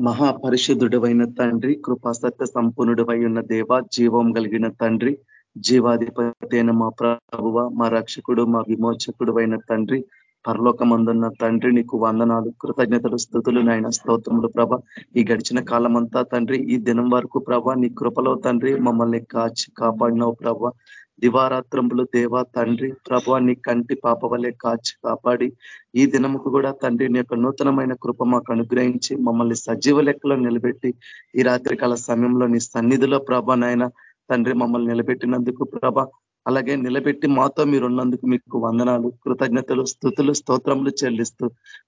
మహాపరిశుద్ధుడవైన తండ్రి కృపాసత్య సంపూర్ణుడవై ఉన్న దేవ జీవం కలిగిన తండ్రి జీవాధిపతి అయిన మా ప్రభువ మా రక్షకుడు మా విమోచకుడు అయిన తండ్రి పరలోకమందున్న తండ్రి నీకు వందనాలు కృతజ్ఞతలు స్థుతులు నాయన స్తోత్రములు ప్రభ. ఈ గడిచిన కాలమంతా తండ్రి ఈ దినం వరకు ప్రభ నీ కృపలో తండ్రి మమ్మల్ని కాచి కాపాడినవు ప్రభ. దివారాత్రములు దేవా తండ్రి ప్రభ నీ కంటి పాప వల్లే కాచి కాపాడి ఈ దినముకు కూడా తండ్రి నీ యొక్క నూతనమైన కృప మాకు అనుగ్రహించి మమ్మల్ని సజీవ లెక్కలో నిలబెట్టి ఈ రాత్రికాల సమయంలో నీ సన్నిధిలో ప్రభా నాయన తండ్రి మమ్మల్ని నిలబెట్టినందుకు ప్రభ అలాగే నిలబెట్టి మాతో మీరు ఉన్నందుకు మీకు వందనాలు కృతజ్ఞతలు స్థుతులు స్తోత్రములు చెల్లిస్తూ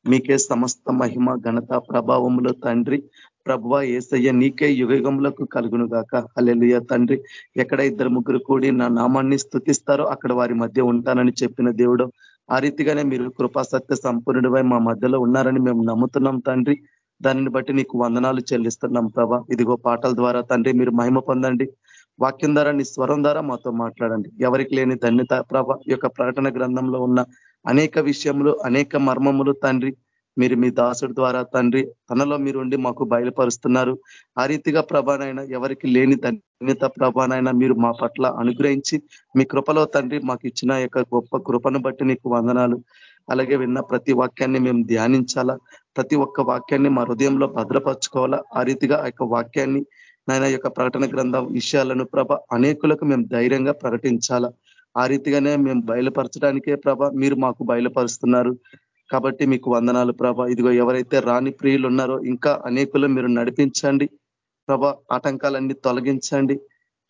మీకే సమస్త మహిమ ఘనత ప్రభావములు తండ్రి ప్రభువ ఏసయ్య నీకే యుగయుగములకు కలుగును గాక అల్లెలుయ తండ్రి ఎక్కడ ఇద్దరు ముగ్గురు కూడి నా నామాన్ని స్థుతిస్తారో అక్కడ వారి మధ్య ఉంటానని చెప్పిన దేవుడు ఆ రీతిగానే మీరు కృపాసత్య సంపూర్ణుడిపై మా మధ్యలో ఉన్నారని మేము నమ్ముతున్నాం తండ్రి. దానిని బట్టి నీకు వందనాలు చెల్లిస్తున్నాం ప్రభా. ఇదిగో పాటల ద్వారా తండ్రి మీరు మహిమ పొందండి. వాక్యం ద్వారా నీ స్వరం ద్వారా మాతో మాట్లాడండి. ఎవరికి లేని ధన్యత ప్రభ. యొక్క ప్రకటన గ్రంథంలో ఉన్న అనేక విషయములు అనేక మర్మములు తండ్రి. మీరు మీ దాసుడి ద్వారా తండ్రి తనలో మీరు ఉండి మాకు బయలుపరుస్తున్నారు. ఆ రీతిగా ప్రభానైనా ఎవరికి లేని ధన్యత ప్రభానైనా మీరు మా పట్ల అనుగ్రహించి మీ కృపలో తండ్రి మాకు ఇచ్చిన యొక్క గొప్ప కృపను బట్టి నీకు వందనాలు. అలాగే విన్న ప్రతి వాక్యాన్ని మేము ధ్యానించాలా? ప్రతి ఒక్క వాక్యాన్ని మా హృదయంలో భద్రపరచుకోవాలా? ఆ రీతిగా ఆ వాక్యాన్ని నాయన యొక్క ప్రకటన గ్రంథం విషయాలను ప్రభ అనేకులకు మేము ధైర్యంగా ప్రకటించాలా? ఆ రీతిగానే మేము బయలుపరచడానికే ప్రభ మీరు మాకు బయలుపరుస్తున్నారు. కాబట్టి మీకు వందనాలు ప్రభ. ఇదిగో ఎవరైతే రాని ప్రియులు ఉన్నారో ఇంకా అనేకులు మీరు నడిపించండి. ప్రభ ఆటంకాలన్నీ తొలగించండి.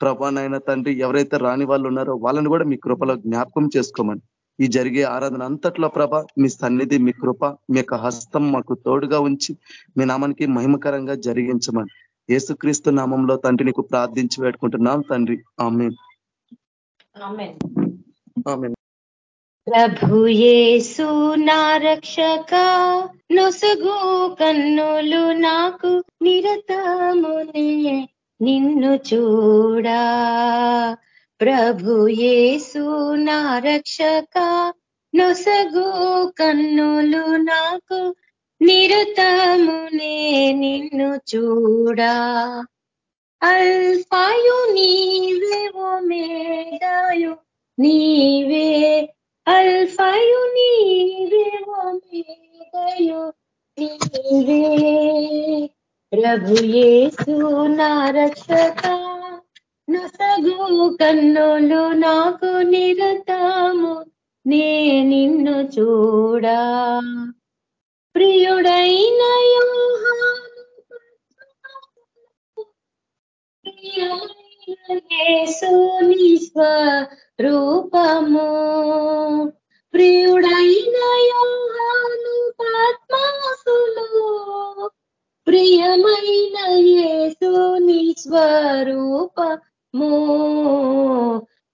ప్రభానైనా తండ్రి ఎవరైతే రాని వాళ్ళు ఉన్నారో వాళ్ళని కూడా మీ కృపలో జ్ఞాపకం చేసుకోమని. ఈ జరిగే ఆరాధన అంతట్లో ప్రభ మీ సన్నిధి మీ కృప మీ యొక్క హస్తం మాకు తోడుగా ఉంచి మీ నామానికి మహిమకరంగా జరిగించమని. యేసుక్రీస్తు నామంలో తండ్రి నీకు ప్రార్థించి పెట్టుకుంటున్నాం తండ్రి. ఆమె ప్రభుయేసు నా రక్షక నొసగు కన్నులు నాకు నిరతమునే నిన్ను చూడా. ప్రభుయేసు నా రక్షక నొసగు కన్నులు నాకు నిరతమునే నిన్ను చూడా. అల్ఫాయు నీవే ఓ మేడాయు నీవే అల్ఫాయు నీవే ఓ మేడయు నా రక్షక నొసగు కన్నులు నాకు నిరతము నే నిన్ను చూడా. ప్రియుడైన యోహాను ప్రియ స్వరూపము. ప్రియుడైన యోహాను పద్మాసులు. ప్రియమైన యేసుని స్వరూపము.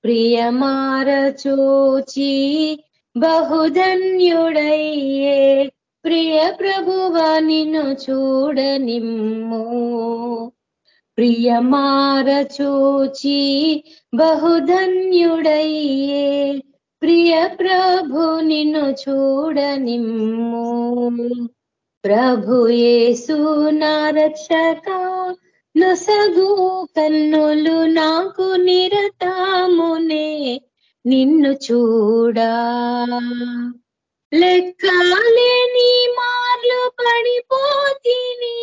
ప్రియమార చూచి బహుధన్యుడయ్యే ప్రియ ప్రభువ నిన్ను చూడనిమ్ము. ప్రియమారచూచి బహుధన్యుడయ్యే ప్రియ ప్రభు నిన్ను చూడనిమ్ము. ప్రభు యేసు నారక్షక నొసగు కన్నులు నాకు నిరతామునే నిన్ను చూడా. లెక్కలేని మార్లు పడిపోతిని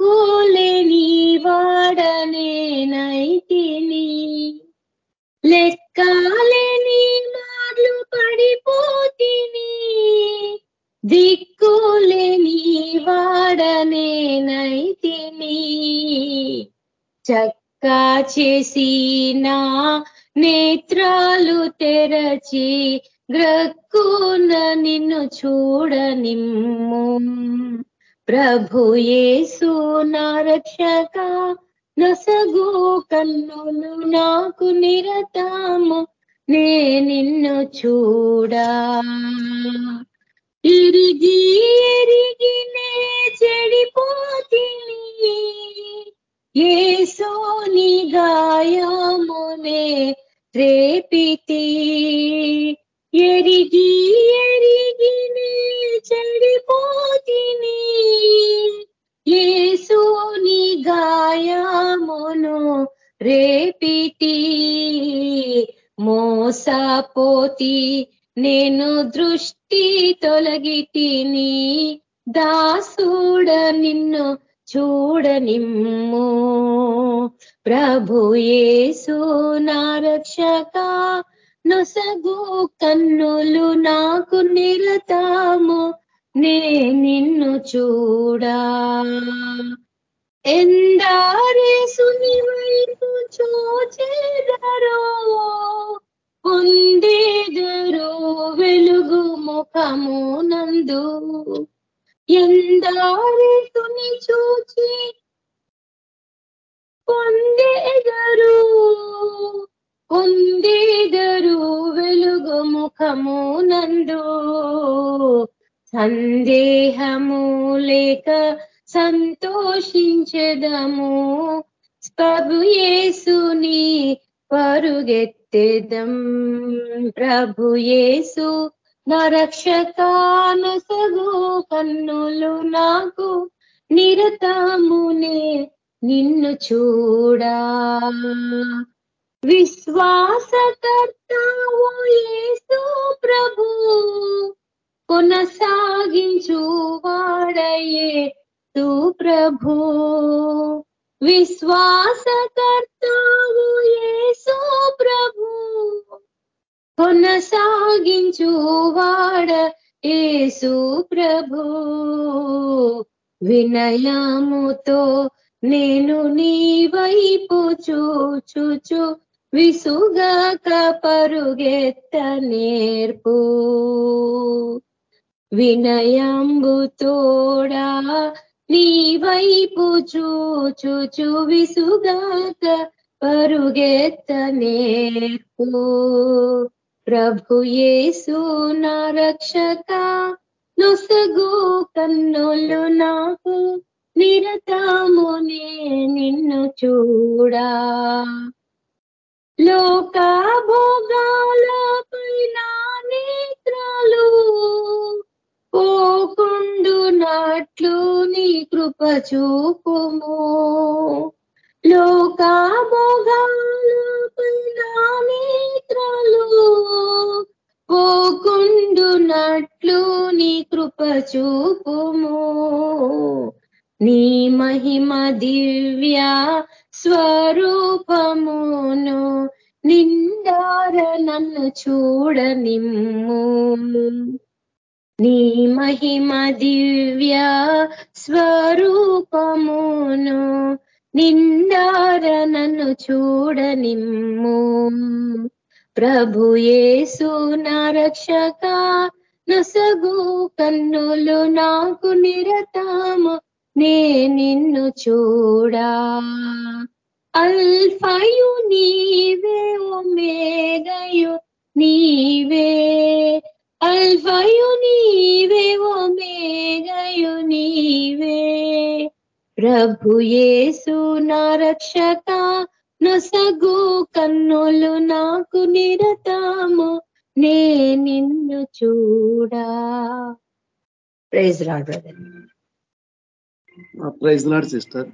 లెక్కులేని వాడనేనైతిని లెక్కలేని మార్లు పడిపోతిని. దిక్కులేని వాడనేనైతిని చక్కా చేసిన నేత్రాలు తెరచి గ్రక్కున నిన్ను చూడనిమ్ము. ప్రభు యేసు రక్షక నసగో కన్నులు నాకు నిరతాము నే నిన్ను చూడా. ఇరిగి ఎరిగి నే చెడిపోతిని ఏసోని గాయమునే రేపితి ఎరిగి ఎరిగి చెడిపోతిని. ఏసుని గాయమును రేపితి. మోసపోతి నేను దృష్టి తొలగితిని. దాసుడ నిన్ను చూడనిమ్ము. ప్రభు ఏసు నా రక్షక నొసగు కన్నులు నాకు నిలతాము నే నిన్ను చూడా. ఎందారేసుని వైపు చూచేదరో పొందేదరో వెలుగు ముఖము నందు. ఎందారేసుని చూచి పొందేదరు పొందేదరు వెలుగు ముఖము నందు సందేహము లేక సంతోషించదము. ప్రభుయేసుని పరుగెత్తెదం. ప్రభుయేసు నరక్షకానసగు కన్నులు నాకు నిరతమునే నిన్ను చూడా. విశ్వాసకర్తావు యేసు ప్రభు కొనసాగించు వాడయే తు ప్రభు. విశ్వాసకర్తావు యేసు ప్రభు కొనసాగించు వాడ యేసు ప్రభు. వినయముతో నేను నీ వైపు చూచుచు విసుగాక పరుగెత్త నేర్పు. వినయంబు తోడా నీ వైపు చూచుచు విసుగాక పరుగెత్త నేర్పు. ప్రభు యేసు నా రక్షక నొసగు కన్నులు నాకు నిరతమునే నిన్ను చూడా. లోక భోగాలపై నేత్రాలు పోకుండు నాట్లు నీ కృప చూపుము. లోక భోగాలపై నేత్రాలు పోకుండు నట్లు నీ కృప చూపుము. నీ మహిమ దివ్య స్వరూపమును నిండార నన్ను చూడనిమ్ము. నీ మహిమ దివ్య స్వరూపమును నిండార నన్ను చూడనిమ్ము. ప్రభు యేసు నా రక్షక నసగు కన్నులు నాకు నిరతాము. నే నిన్ను చూడా. అల్ఫయు నీవే ఒమేగయు నీవే. అల్ఫయు నీవే ఒమేగయు నీవే. ప్రభు యేసు నా రక్షక నొసగు కన్నులు నాకు నిరతాము. నే నిన్ను చూడా. Praise lord brother. Praise lord sister.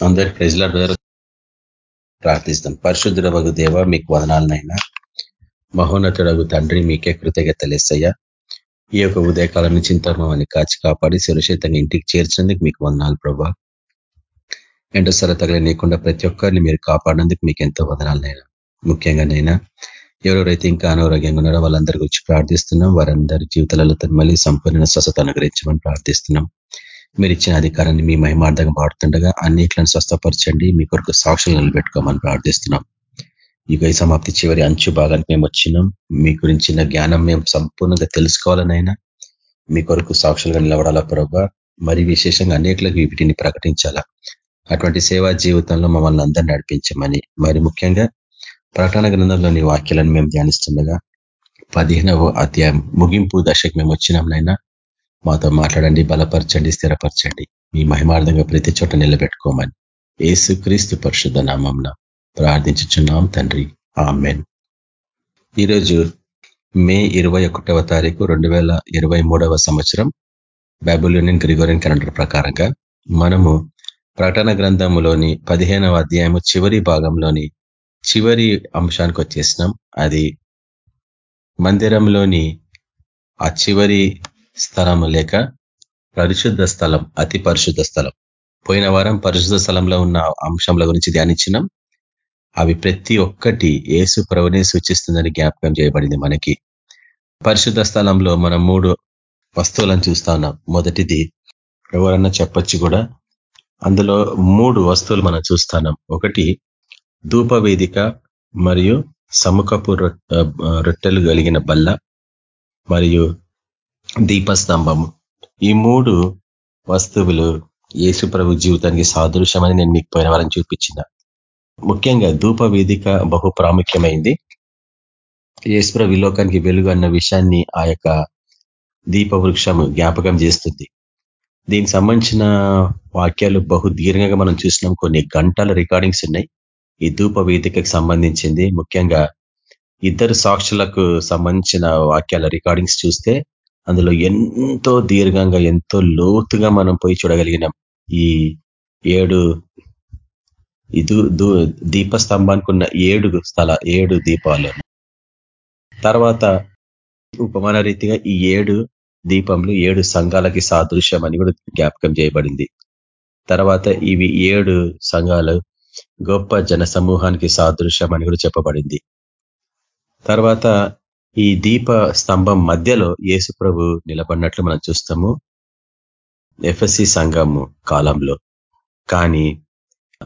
అందరి ప్రైజ్ లాడ్ బ్రదర్ ప్రార్థిస్తాం. పరిశుద్ధుల వగు దేవ మీకు వదనాలనైనా. మహోన్నతుడగు తండ్రి మీకే కృతజ్ఞతలేసయ్యా ఈ యొక్క ఉదయకాలం నుంచి ఇంతర్మని కాచి కాపాడి సురక్షితంగా ఇంటికి చేర్చినందుకు మీకు వందనాలు ప్రభా. ఎండ సర లేకుండా ప్రతి ఒక్కరిని మీరు కాపాడినందుకు మీకు ఎంతో వదనాలనైనా. ముఖ్యంగా నైనా ఎవరెవరైతే ఇంకా అనారోగ్యంగా ఉన్నారో వాళ్ళందరి గురించి ప్రార్థిస్తున్నాం. వారందరి జీవితాలలో మళ్ళీ సంపూర్ణ స్వస్థత అనుగ్రహించమని ప్రార్థిస్తున్నాం. మీరు ఇచ్చిన అధికారాన్ని మీ మహిమార్థంగా పాడుతుండగా అన్నిట్లను స్వస్థపరచండి. మీ కొరకు సాక్షులు నిలబెట్టుకోమని ప్రార్థిస్తున్నాం. యుగ సమాప్తి చివరి అంచు భాగానికి మేము వచ్చినాం. మీ గురించిన జ్ఞానం మేము సంపూర్ణంగా తెలుసుకోవాలనైనా మీ కొరకు సాక్షులుగా నిలబడాలా ప్రభావ మరి విశేషంగా అనేకలకు వీటిని ప్రకటించాలా? అటువంటి సేవా జీవితంలో మమ్మల్ని అందరినీ నడిపించమని మరి ముఖ్యంగా ప్రకటన గ్రంథంలోని వాక్యాలను మేము ధ్యానిస్తుండగా పదిహేనవ అధ్యాయం ముగింపు దశకు మేము వచ్చినాంనైనా మాతో మాట్లాడండి బలపరచండి స్థిరపరచండి. మీ మహిమార్థంగా ప్రతి చోట నిలబెట్టుకోమని ఏసు క్రీస్తు పరిశుద్ధ నామంన ప్రార్థించుచున్నాం తండ్రి. ఆమెన్. ఈరోజు మే ఇరవై ఒకటవ తారీఖు రెండు వేల ఇరవై మూడవ సంవత్సరం బైబుల్యూనియన్ గ్రిగోరియన్ క్యాలెండర్ ప్రకారంగా మనము ప్రకటన గ్రంథములోని పదిహేనవ అధ్యాయము చివరి భాగంలోని చివరి అంశానికి వచ్చేసినాం అది మందిరంలోని ఆ చివరి స్థలం లేక పరిశుద్ధ స్థలం అతి పరిశుద్ధ స్థలం. పోయిన వారం పరిశుద్ధ స్థలంలో ఉన్న అంశంల గురించి ధ్యానించినాం. అవి ప్రతి ఒక్కటి ఏసు ప్రభునే సూచిస్తుందని జ్ఞాపకం చేయబడింది మనకి. పరిశుద్ధ స్థలంలో మనం మూడు వస్తువులను చూస్తా ఉన్నాం. మొదటిది ఎవరన్నా చెప్పొచ్చు కూడా. అందులో మూడు వస్తువులు మనం చూస్తున్నాం ఒకటి ధూపవేదిక మరియు సముఖపు రొట్టెలు కలిగిన బల్ల మరియు దీపస్తంభము. ఈ మూడు వస్తువులు యేసు ప్రభు జీవితానికి సాదృశ్యమని నేను మీకు పోయిన వారం చూపించిన. ముఖ్యంగా ధూపవేదిక బహు ప్రాముఖ్యమైంది. యేసుప్రభు విలోకానికి వెలుగు అన్న విషయాన్ని ఆ యొక్క దీప వృక్షము జ్ఞాపకం చేస్తుంది. దీనికి సంబంధించిన వాక్యాలు బహు దీర్ఘంగా మనం చూసినాం. కొన్ని గంటల రికార్డింగ్స్ ఉన్నాయి. ఈ ధూప వేదికకు సంబంధించింది. ముఖ్యంగా ఇద్దరు సాక్షులకు సంబంధించిన వాక్యాల రికార్డింగ్స్ చూస్తే అందులో ఎంతో దీర్ఘంగా ఎంతో లోతుగా మనం పోయి చూడగలిగినాం. ఈ ఏడు ఇది దీపస్తంభానికి ఉన్న ఏడు స్థల ఏడు దీపాలు. తర్వాత ఉపమాన రీతిగా ఈ ఏడు దీపంలు ఏడు సంఘాలకి సాదృశ్యం అని కూడా జ్ఞాపకం చేయబడింది. తర్వాత ఇవి ఏడు సంఘాలు గొప్ప జన సమూహానికి సాదృశ్యం అని కూడా చెప్పబడింది. తర్వాత ఈ దీప స్తంభం మధ్యలో యేసు ప్రభు నిలబడినట్లు మనం చూస్తాము. ఎఫ్ఎస్సి సంఘము కాలంలో. కానీ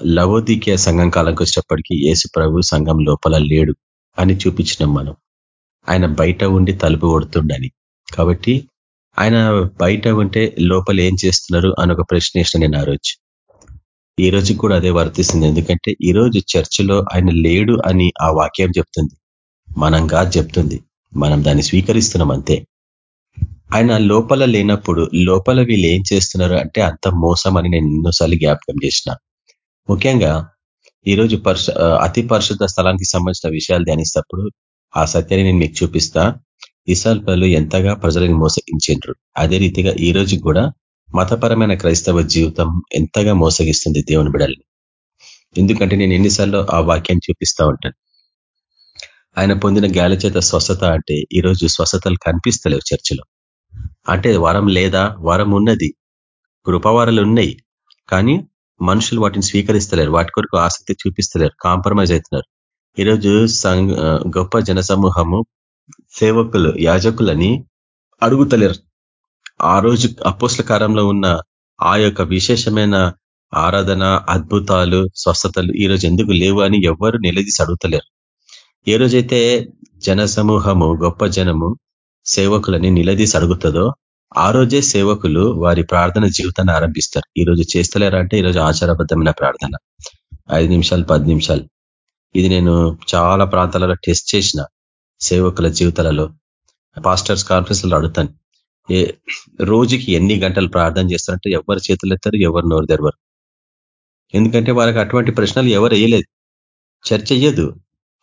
లవోదికీయ సంఘం కాలంకి వచ్చేటప్పటికీ యేసు ప్రభు సంఘం లోపల లేడు అని చూపించినాం మనం. ఆయన బయట ఉండి తలుపు కొడుతుండని. కాబట్టి ఆయన బయట ఉంటే లోపల ఏం చేస్తున్నారు అని ఒక ప్రశ్న వేసిన నేను ఆ రోజు. ఈ రోజు కూడా అదే వర్తిస్తుంది. ఎందుకంటే ఈ రోజు చర్చిలో ఆయన లేడు అని ఆ వాక్యం చెప్తుంది. మనం కాదు చెప్తుంది. మనం దాన్ని స్వీకరిస్తున్నాం అంతే. ఆయన లోపల లేనప్పుడు లోపల వీళ్ళు ఏం చేస్తున్నారు అంటే అంత మోసం అని నేను ఎన్నోసార్లు జ్ఞాపకం చేసిన. ముఖ్యంగా ఈరోజు పరిశు అతి పరిశుద్ధ స్థలానికి సంబంధించిన విషయాలు ధ్యానిస్తప్పుడు ఆ సత్యాన్ని నేను మీకు చూపిస్తా. ఇసాల్ ఎంతగా ప్రజలను మోసగించిండ్రు. అదే రీతిగా ఈ రోజు కూడా మతపరమైన క్రైస్తవ జీవితం ఎంతగా మోసగిస్తుంది దేవుని బిడల్ని. ఎందుకంటే నేను ఎన్నిసార్లు ఆ వాక్యాన్ని చూపిస్తా ఉంటాను. ఆయన పొందిన గాలి చేత స్వస్థత అంటే ఈరోజు స్వస్థతలు కనిపిస్తలేవు చర్చిలో. అంటే వరం లేదా వరం ఉన్నది కృపవారాలు ఉన్నాయి కానీ మనుషులు వాటిని స్వీకరిస్తలేరు వాటి కొరకు ఆసక్తి చూపిస్తలేరు కాంప్రమైజ్ అవుతున్నారు. ఈరోజు గొప్ప జన సమూహము సేవకులు యాజకులని అడుగుతలేరు. ఆ రోజు అపోస్ల కాలంలో ఉన్న ఆ యొక్క విశేషమైన ఆరాధన అద్భుతాలు స్వస్థతలు ఈ రోజు ఎందుకు లేవు అని ఎవరు నిలదీసి అడుగుతలేరు. ఏ రోజైతే జన సమూహము గొప్ప జనము సేవకులని నిలదీసి అడుగుతుందో ఆ రోజే సేవకులు వారి ప్రార్థన జీవితాన్ని ఆరంభిస్తారు. ఈ రోజు చేస్తలేరా అంటే ఈరోజు ఆచారబద్ధమైన ప్రార్థన. ఐదు నిమిషాలు పది నిమిషాలు. ఇది నేను చాలా ప్రాంతాలలో టెస్ట్ చేసిన సేవకుల జీవితాలలో. పాస్టర్స్ కాన్ఫరెన్స్లో అడుగుతాను. రోజుకి ఎన్ని గంటలు ప్రార్థన చేస్తారంటే ఎవరు చేతులు ఎత్తారు ఎవరు నోరు తెరవరు. ఎందుకంటే వాళ్ళకి అటువంటి ప్రశ్నలు ఎవరు వేయలేదు. చర్చ అయ్యదు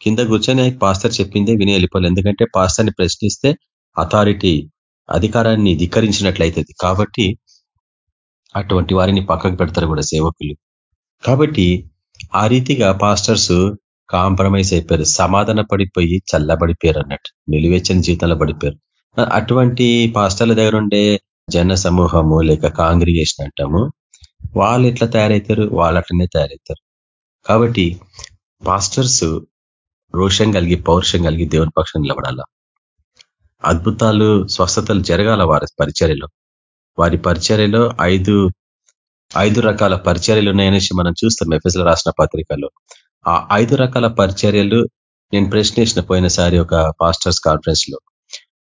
కింద కూర్చొని పాస్టర్ చెప్పిందే విని వెళ్ళిపోవాలి. ఎందుకంటే పాస్టర్ని ప్రశ్నిస్తే అథారిటీ అధికారాన్ని ధిక్కరించినట్లయితుంది. కాబట్టి అటువంటి వారిని పక్కకు పెడతారు కూడా సేవకులు. కాబట్టి ఆ రీతిగా పాస్టర్స్ కాంప్రమైజ్ అయిపోయారు. సమాధాన పడిపోయి చల్లబడిపోయారు అన్నట్టు. నిలువెచ్చని జీవితంలో పడిపోయారు. అటువంటి పాస్టర్ల దగ్గర ఉండే జన సమూహము లేక కాంగ్రిగేషన్ అంటాము వాళ్ళు ఎట్లా తయారవుతారు వాళ్ళు అట్లనే తయారవుతారు కాబట్టి పాస్టర్స్ రోషం కలిగి పౌరుషం కలిగి దేవుని పక్షం నిలబడాల? అద్భుతాలు స్వస్థతలు జరగాల వారి పరిచర్యలో. వారి పరిచర్యలో ఐదు ఐదు రకాల పరిచర్యలు ఉన్నాయనేసి మనం చూస్తాం ఎఫ్ఎస్లో రాసిన పత్రికలో. ఆ ఐదు రకాల పరిచర్యలు నేను ప్రశ్నించిన పోయినసారి ఒక పాస్టర్స్ కాన్ఫరెన్స్లో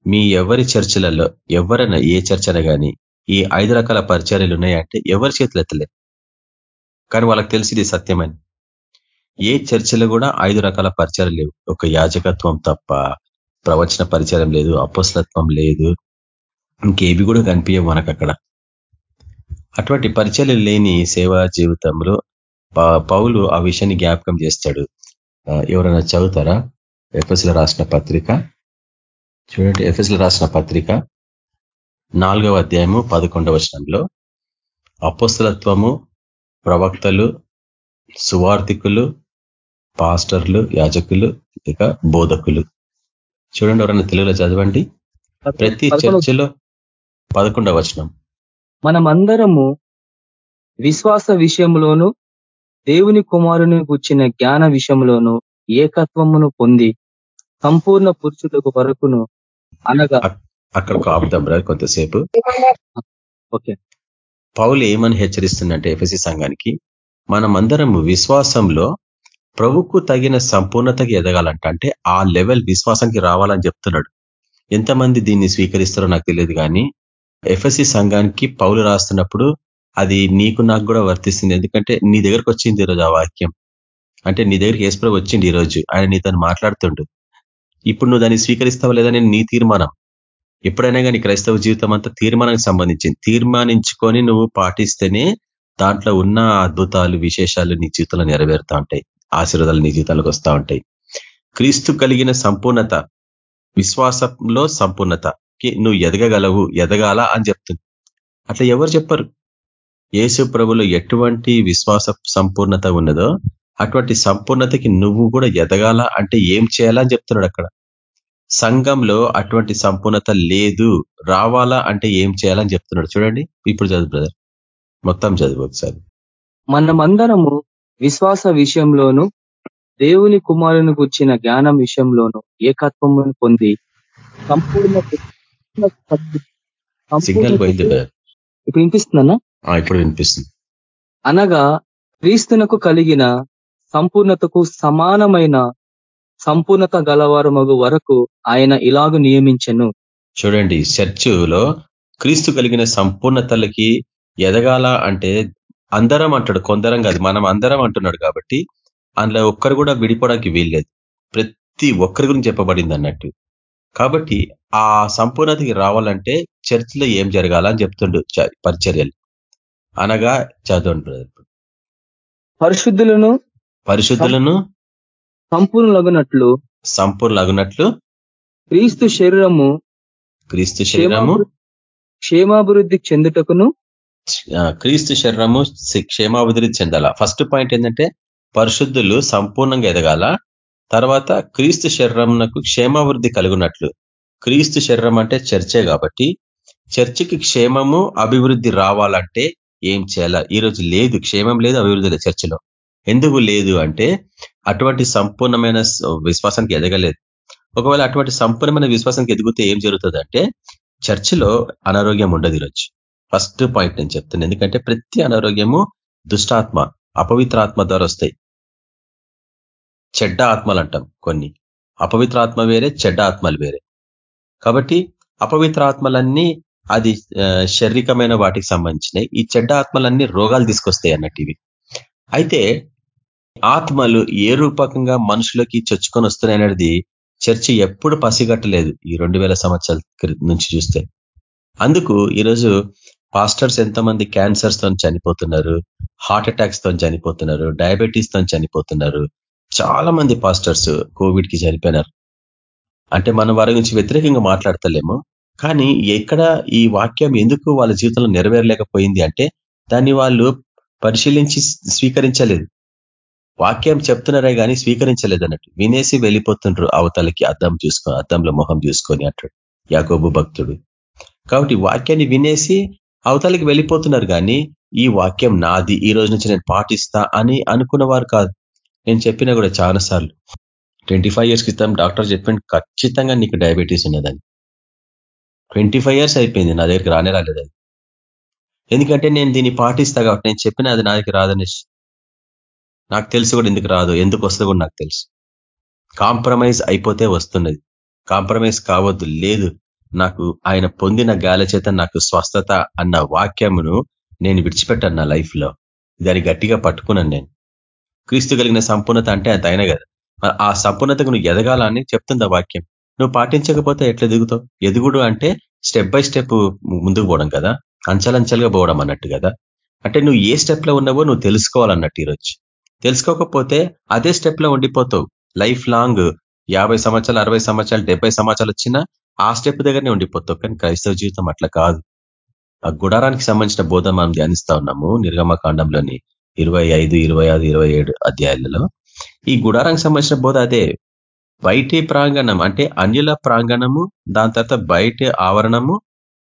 మీ ఎవరి చర్చలలో ఎవరైనా ఏ చర్చన కానీ ఈ ఐదు రకాల పరిచర్యలు ఉన్నాయంటే ఎవరి చేతులు ఎత్తలేదు కానీ వాళ్ళకి తెలిసింది సత్యమని. ఏ చర్చలు కూడా ఐదు రకాల పరిచయం లేవు. ఒక యాజకత్వం తప్ప ప్రవచన పరిచయం లేదు అపస్లత్వం లేదు ఇంకేవి కూడా కనిపించవు మనకు అక్కడ అటువంటి పరిచయం లేని సేవా జీవితంలో పౌలు ఆ విషయాన్ని జ్ఞాపకం చేస్తాడు. ఎవరైనా చదువుతారా? ఎఫ్ఎస్లో రాసిన పత్రిక. చూడండి ఎఫ్ఎస్లో రాసిన పత్రిక నాలుగవ అధ్యాయము పదకొండవ వచనంలో అపస్తులత్వము ప్రవక్తలు సువార్థికులు పాస్టర్లు యాజకులు ఇక బోధకులు. చూడండి ఎవరన్నా తెలుగులో చదవండి. ప్రతి చర్చలో పదకొండవ వచనం. మనమందరము విశ్వాస విషయంలోను దేవుని కుమారుని కూర్చిన జ్ఞాన విషయంలోను ఏకత్వమును పొంది సంపూర్ణ పురుషులకు వరకును అనగా అక్కడ ఆపుదాం బ్రదర్ కొంతసేపు. ఓకే. పౌలు ఏమని హెచ్చరిస్తుందంటే ఎఫ్ఎసి సంఘానికి మనమందరం విశ్వాసంలో ప్రభుకు తగిన సంపూర్ణతకి ఎదగాలంట. అంటే ఆ లెవెల్ విశ్వాసానికి రావాలని చెప్తున్నాడు. ఎంతమంది దీన్ని స్వీకరిస్తారో నాకు తెలియదు కానీ ఎఫ్ఎసి సంఘానికి పౌలు రాస్తున్నప్పుడు అది నీకు నాకు కూడా వర్తిస్తుంది. ఎందుకంటే నీ దగ్గరకు వచ్చింది ఈరోజు ఆ వాక్యం. అంటే నీ దగ్గరికి ఏసుప్రభు వచ్చింది ఈరోజు. ఆయన నీతో మాట్లాడుతుండు. ఇప్పుడు నువ్వు దాన్ని స్వీకరిస్తావా లేదా నేను నీ తీర్మానం. ఎప్పుడైనా కానీ క్రైస్తవ జీవితం అంతా తీర్మానానికి సంబంధించింది. తీర్మానించుకొని నువ్వు పాటిస్తేనే దాంట్లో ఉన్న అద్భుతాలు విశేషాలు నీ జీవితంలో నెరవేరుతా ఉంటాయి. ఆశీర్వాదాలు నీ జీవితాలకు వస్తూ ఉంటాయి. క్రీస్తు కలిగిన సంపూర్ణత విశ్వాసంలో సంపూర్ణతకి నువ్వు ఎదగగలవు ఎదగాల అని చెప్తుంది. అట్లా ఎవరు చెప్పరు? యేసు ప్రభులో ఎటువంటి విశ్వాస సంపూర్ణత ఉన్నదో అటువంటి సంపూర్ణతకి నువ్వు కూడా ఎదగాల? అంటే ఏం చేయాలని చెప్తున్నాడు అక్కడ. సంఘంలో అటువంటి సంపూర్ణత లేదు. రావాలా అంటే ఏం చేయాలని చెప్తున్నాడు. చూడండి. ఇప్పుడు చదువు బ్రదర్. మొత్తం చదువు ఒకసారి. మనమందరము విశ్వాస విషయంలోను దేవుని కుమారుని గుర్చిన జ్ఞానం విషయంలోను ఏకత్వమును పొంది సంపూర్ణ సిగ్నల్ పోయింది ఇప్పుడు వినిపిస్తుందన్నా? ఇప్పుడు వినిపిస్తుంది. అనగా క్రీస్తునకు కలిగిన సంపూర్ణతకు సమానమైన సంపూర్ణత గలవారు మగు వరకు ఆయన ఇలాగ నియమించను. చూడండి చర్చిలో క్రీస్తు కలిగిన సంపూర్ణతలకి ఎదగాల అంటే అందరం అంటాడు కొందరం కాదు మనం అందరం అంటున్నాడు కాబట్టి అందులో ఒక్కరు కూడా విడిపోవడానికి వీల్లేదు. ప్రతి ఒక్కరి గురించి చెప్పబడింది అన్నట్టు. కాబట్టి ఆ సంపూర్ణతకి రావాలంటే చర్చిలో ఏం జరగాలని చెప్తుండు పరిచర్యలు. అనగా చదవండి. పరిశుద్ధులను పరిశుద్ధులను సంపూర్ణలగునట్లు సంపూర్ణలగునట్లు క్రీస్తు శరీరము క్రీస్తు శరీరము క్షేమాభివృద్ధి చెందుటకును క్రీస్తు శరీరము క్షేమాభివృద్ధి చెందాల. ఫస్ట్ పాయింట్ ఏంటంటే పరిశుద్ధులు సంపూర్ణంగా ఎదగాల. తర్వాత క్రీస్తు శరీరంకు క్షేమాభివృద్ధి కలుగునట్లు. క్రీస్తు శరీరం అంటే చర్చే కాబట్టి చర్చికి క్షేమము అభివృద్ధి రావాలంటే ఏం చేయాలా? ఈరోజు లేదు క్షేమం లేదు అభివృద్ధి లేదు చర్చిలో. ఎందుకు లేదు అంటే అటువంటి సంపూర్ణమైన విశ్వాసానికి ఎదగలేదు. ఒకవేళ అటువంటి సంపూర్ణమైన విశ్వాసానికి ఎదిగితే ఏం జరుగుతుంది అంటే చర్చిలో అనారోగ్యం ఉండదు ఈరోజు. ఫస్ట్ పాయింట్ నేను చెప్తాను ఎందుకంటే ప్రతి అనారోగ్యము దుష్టాత్మ అపవిత్ర ఆత్మ ద్వారా వస్తాయి. చెడ్డ ఆత్మలు అంటాం కొన్ని. అపవిత్ర ఆత్మ వేరే చెడ్డ ఆత్మలు వేరే. కాబట్టి అపవిత్ర ఆత్మలన్నీ అది శారీరకమైన వాటికి సంబంధించినవి. ఈ చెడ్డ ఆత్మలన్నీ రోగాలు తీసుకొస్తాయి అన్నట్టు అయితే ఆత్మలు ఏ రూపకంగా మనుషులకి చొచ్చుకొని వస్తున్నాయి అనేది చర్చి ఎప్పుడు పసిగట్టలేదు ఈ రెండు వేల సంవత్సరాల నుంచి చూస్తే. అందుకు ఈరోజు పాస్టర్స్ ఎంతమంది క్యాన్సర్స్తో చనిపోతున్నారు హార్ట్ అటాక్స్తో చనిపోతున్నారు డయాబెటీస్తో చనిపోతున్నారు. చాలా మంది పాస్టర్స్ కోవిడ్కి చనిపోయినారు. అంటే మనం వారి గురించి వ్యతిరేకంగా మాట్లాడతలేము. కానీ ఎక్కడ ఈ వాక్యం ఎందుకు వాళ్ళ జీవితంలో నెరవేరలేకపోయింది అంటే దాన్ని వాళ్ళు పరిశీలించి స్వీకరించలేదు. వాక్యం చెప్తున్నారే కానీ స్వీకరించలేదు అన్నట్టు వినేసి వెళ్ళిపోతుండ్రు అవతలకి అద్దం చూసుకొని అద్దంలో మొహం చూసుకొని అంటాడు యాకోబు భక్తుడు. కాబట్టి వాక్యాన్ని వినేసి అవతలకి వెళ్ళిపోతున్నారు కానీ ఈ వాక్యం నాది ఈ రోజు నుంచి నేను పాటిస్తా అని అనుకున్నవారు కాదు. నేను చెప్పినా కూడా చాలాసార్లు ట్వంటీ ఫైవ్ ఇయర్స్ క్రితం డాక్టర్ చెప్పిండు ఖచ్చితంగా నీకు డయాబెటీస్ ఉన్నదని. ట్వంటీ ఫైవ్ ఇయర్స్ అయిపోయింది నా దగ్గరికి రానే రాలేదు అది ఎందుకంటే నేను దీన్ని పాటిస్తా కాబట్టి నేను చెప్పిన అది నా దగ్గర రాదనేసి. నాకు తెలుసు కూడా ఎందుకు రాదు. ఎందుకు వస్తుంది కూడా నాకు తెలుసు. కాంప్రమైజ్ అయిపోతే వస్తున్నది. కాంప్రమైజ్ కావద్దు. లేదు నాకు ఆయన పొందిన గాల చేత నాకు స్వస్థత అన్న వాక్యమును నేను విడిచిపెట్టాను నా లైఫ్లో దాన్ని గట్టిగా పట్టుకున్నాను నేను. క్రీస్తు కలిగిన సంపూర్ణత అంటే అది అయినా కదా. ఆ సంపూర్ణతకు నువ్వు ఎదగాలని చెప్తుంది ఆ వాక్యం. నువ్వు పాటించకపోతే ఎట్లా ఎదుగుతావు? ఎదుగుడు అంటే స్టెప్ బై స్టెప్ ముందుకు పోవడం కదా. అంచలంచలుగా పోవడం అన్నట్టు కదా. అంటే నువ్వు ఏ స్టెప్లో ఉన్నావో నువ్వు తెలుసుకోవాలన్నట్టు ఈరోజు. తెలుసుకోకపోతే అదే స్టెప్లో ఉండిపోతావు. లైఫ్ లాంగ్ యాభై సంవత్సరాలు అరవై సంవత్సరాలు డెబ్బై సంవత్సరాలు వచ్చినా ఆ స్టెప్ దగ్గరనే ఉండిపోతావు. కానీ క్రైస్తవ జీవితం అట్లా కాదు. ఆ గుడారానికి సంబంధించిన బోధ మనం ధ్యానిస్తా ఉన్నాము. నిర్గమకాండంలోని ఇరవై ఐదు ఇరవై ఆరు ఇరవై ఏడు అధ్యాయాలలో. ఈ గుడారానికి సంబంధించిన బోధ అదే. బయటి ప్రాంగణం అంటే అన్యుల ప్రాంగణము దాని తర్వాత బయటి ఆవరణము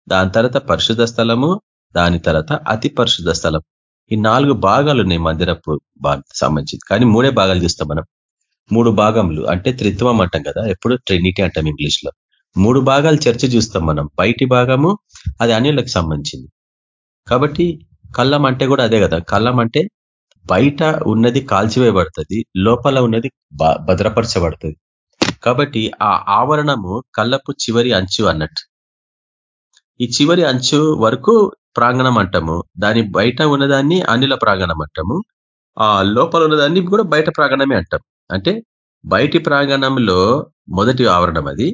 దాని తర్వాత పరిశుద్ధ స్థలము దాని తర్వాత అతి పరిశుద్ధ స్థలం. ఈ నాలుగు భాగాలు ఉన్నాయి మందిరపు సంబంధించింది. కానీ మూడే భాగాలు చూస్తాం మనం. మూడు భాగంలు అంటే త్రిత్వం అంటాం కదా ఎప్పుడు? ట్రినిటీ అంటాం ఇంగ్లీష్లో మూడు భాగాలు చర్చ చూస్తాం మనం. బయటి భాగము అది అన్యులకు సంబంధించింది. కాబట్టి కళ్ళం అంటే కూడా అదే కదా. కళ్ళం అంటే బయట ఉన్నది కాల్చివేయబడుతుంది లోపల ఉన్నది భద్రపరచబడుతుంది. కాబట్టి ఆ ఆవరణము కళ్ళపు చివరి అంచు అన్నట్టు. ఈ చివరి అంచు వరకు ప్రాంగణం అంటాము దాని బయట ఉన్నదాన్ని అనిల ప్రాంగణం అంటాము ఆ లోపల ఉన్నదాన్ని కూడా బయట ప్రాంగణమే అంటాం. అంటే బయటి ప్రాంగణంలో మొదటి ఆవరణం అది.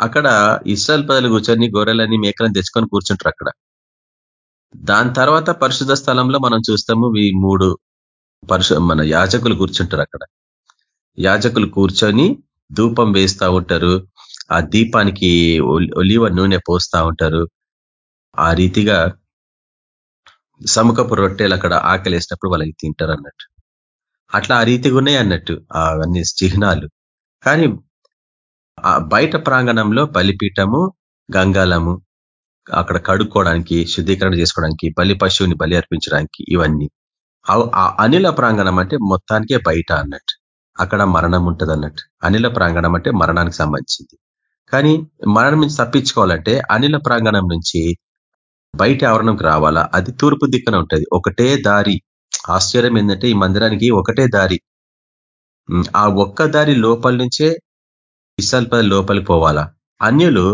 అక్కడ ఇస్రాయల్ పదలు కూర్చొని గొర్రెలని మేకలను తెచ్చుకొని కూర్చుంటారు అక్కడ. దాని తర్వాత పరిశుద్ధ స్థలంలో మనం చూస్తాము ఈ మూడు పరిశు మన యాజకులు కూర్చుంటారు అక్కడ. యాజకులు కూర్చొని ధూపం వేస్తూ ఉంటారు. ఆ దీపానికి ఒలివ నూనె పోస్తూ ఉంటారు. ఆ రీతిగా సముఖపు రొట్టెలు అక్కడ ఆకలి వేసినప్పుడు వాళ్ళకి తింటారు అన్నట్టు. అట్లా ఆ రీతిగా ఉన్నాయి అన్నట్టు అవన్నీ చిహ్నాలు. కానీ బయట ప్రాంగణంలో బలిపీఠము గంగాలము అక్కడ కడుక్కోవడానికి శుద్ధీకరణ చేసుకోవడానికి బలి పశువుని బలి అర్పించడానికి ఇవన్నీ. ఆ అనిల ప్రాంగణం అంటే మొత్తానికే బయట అన్నట్టు. అక్కడ మరణం ఉంటుంది అన్నట్టు. అనిల ప్రాంగణం అంటే మరణానికి సంబంధించింది. కానీ మరణం నుంచి తప్పించుకోవాలంటే అనిల ప్రాంగణం నుంచి బయట ఆవరణంకి రావాలా? అది తూర్పు దిక్కున ఉంటుంది. ఒకటే దారి. ఆశ్చర్యం ఏంటంటే ఈ మందిరానికి ఒకటే దారి. ఆ ఒక్క దారి లోపల నుంచే ఇసాల్ పది లోపలికి పోవాలా? అన్యులు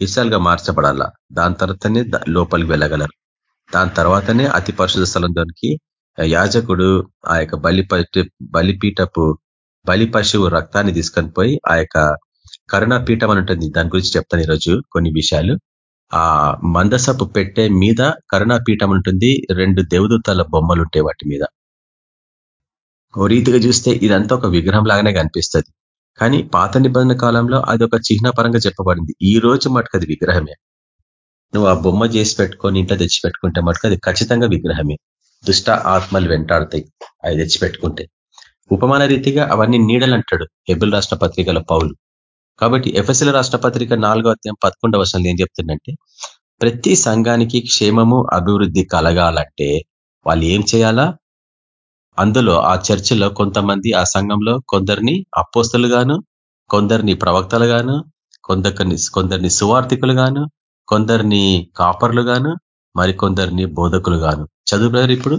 ఇసాల్గా మార్చబడాలా? దాని తర్వాతనే లోపలికి వెళ్ళగలరు. దాని తర్వాతనే అతి పరిశుధ స్థలం దానికి యాజకుడు ఆ యొక్క బలి బలిపీఠపు బలి పశువు రక్తాన్ని తీసుకొని పోయి ఆ యొక్క కరుణాపీఠం అని ఉంటుంది. దాని గురించి చెప్తాను ఈరోజు కొన్ని విషయాలు. ఆ మందసపు పెట్టే మీద కరుణాపీఠం ఉంటుంది. రెండు దేవదూతాల బొమ్మలు ఉంటాయి వాటి మీద. ఓ రీతిగా చూస్తే ఇదంతా ఒక విగ్రహం లాగానే కనిపిస్తుంది. కానీ పాత నిబంధన కాలంలో అది ఒక చిహ్నపరంగా చెప్పబడింది. ఈ రోజు మటుకు అది విగ్రహమే. నువ్వు ఆ బొమ్మ చేసి పెట్టుకొని ఇంట్లో తెచ్చి పెట్టుకుంటే మటుకు అది ఖచ్చితంగా విగ్రహమే. దుష్ట ఆత్మలు వెంటాడతాయి అవి తెచ్చి పెట్టుకుంటే. ఉపమాన రీతిగా అవన్నీ నీడలు అంటాడు హెబుల్ రాష్ట్ర పత్రికల పౌలు. కాబట్టి ఎఫ్ఎస్ఎల్ రాష్ట్ర పత్రిక నాలుగో అధ్యాయం పదకొండవ వర్షాలు ఏం చెప్తుందంటే ప్రతి సంఘానికి క్షేమము అభివృద్ధి కలగాలంటే వాళ్ళు ఏం చేయాలా? అందులో ఆ చర్చిలో కొంతమంది ఆ సంఘంలో కొందరిని అపోస్తలు గాను కొందరిని ప్రవక్తలు గాను కొందరిని కొందరిని సువార్థికులు గాను కొందరిని కాపర్లు గాను మరి బోధకులు గాను చదువు ఇప్పుడు.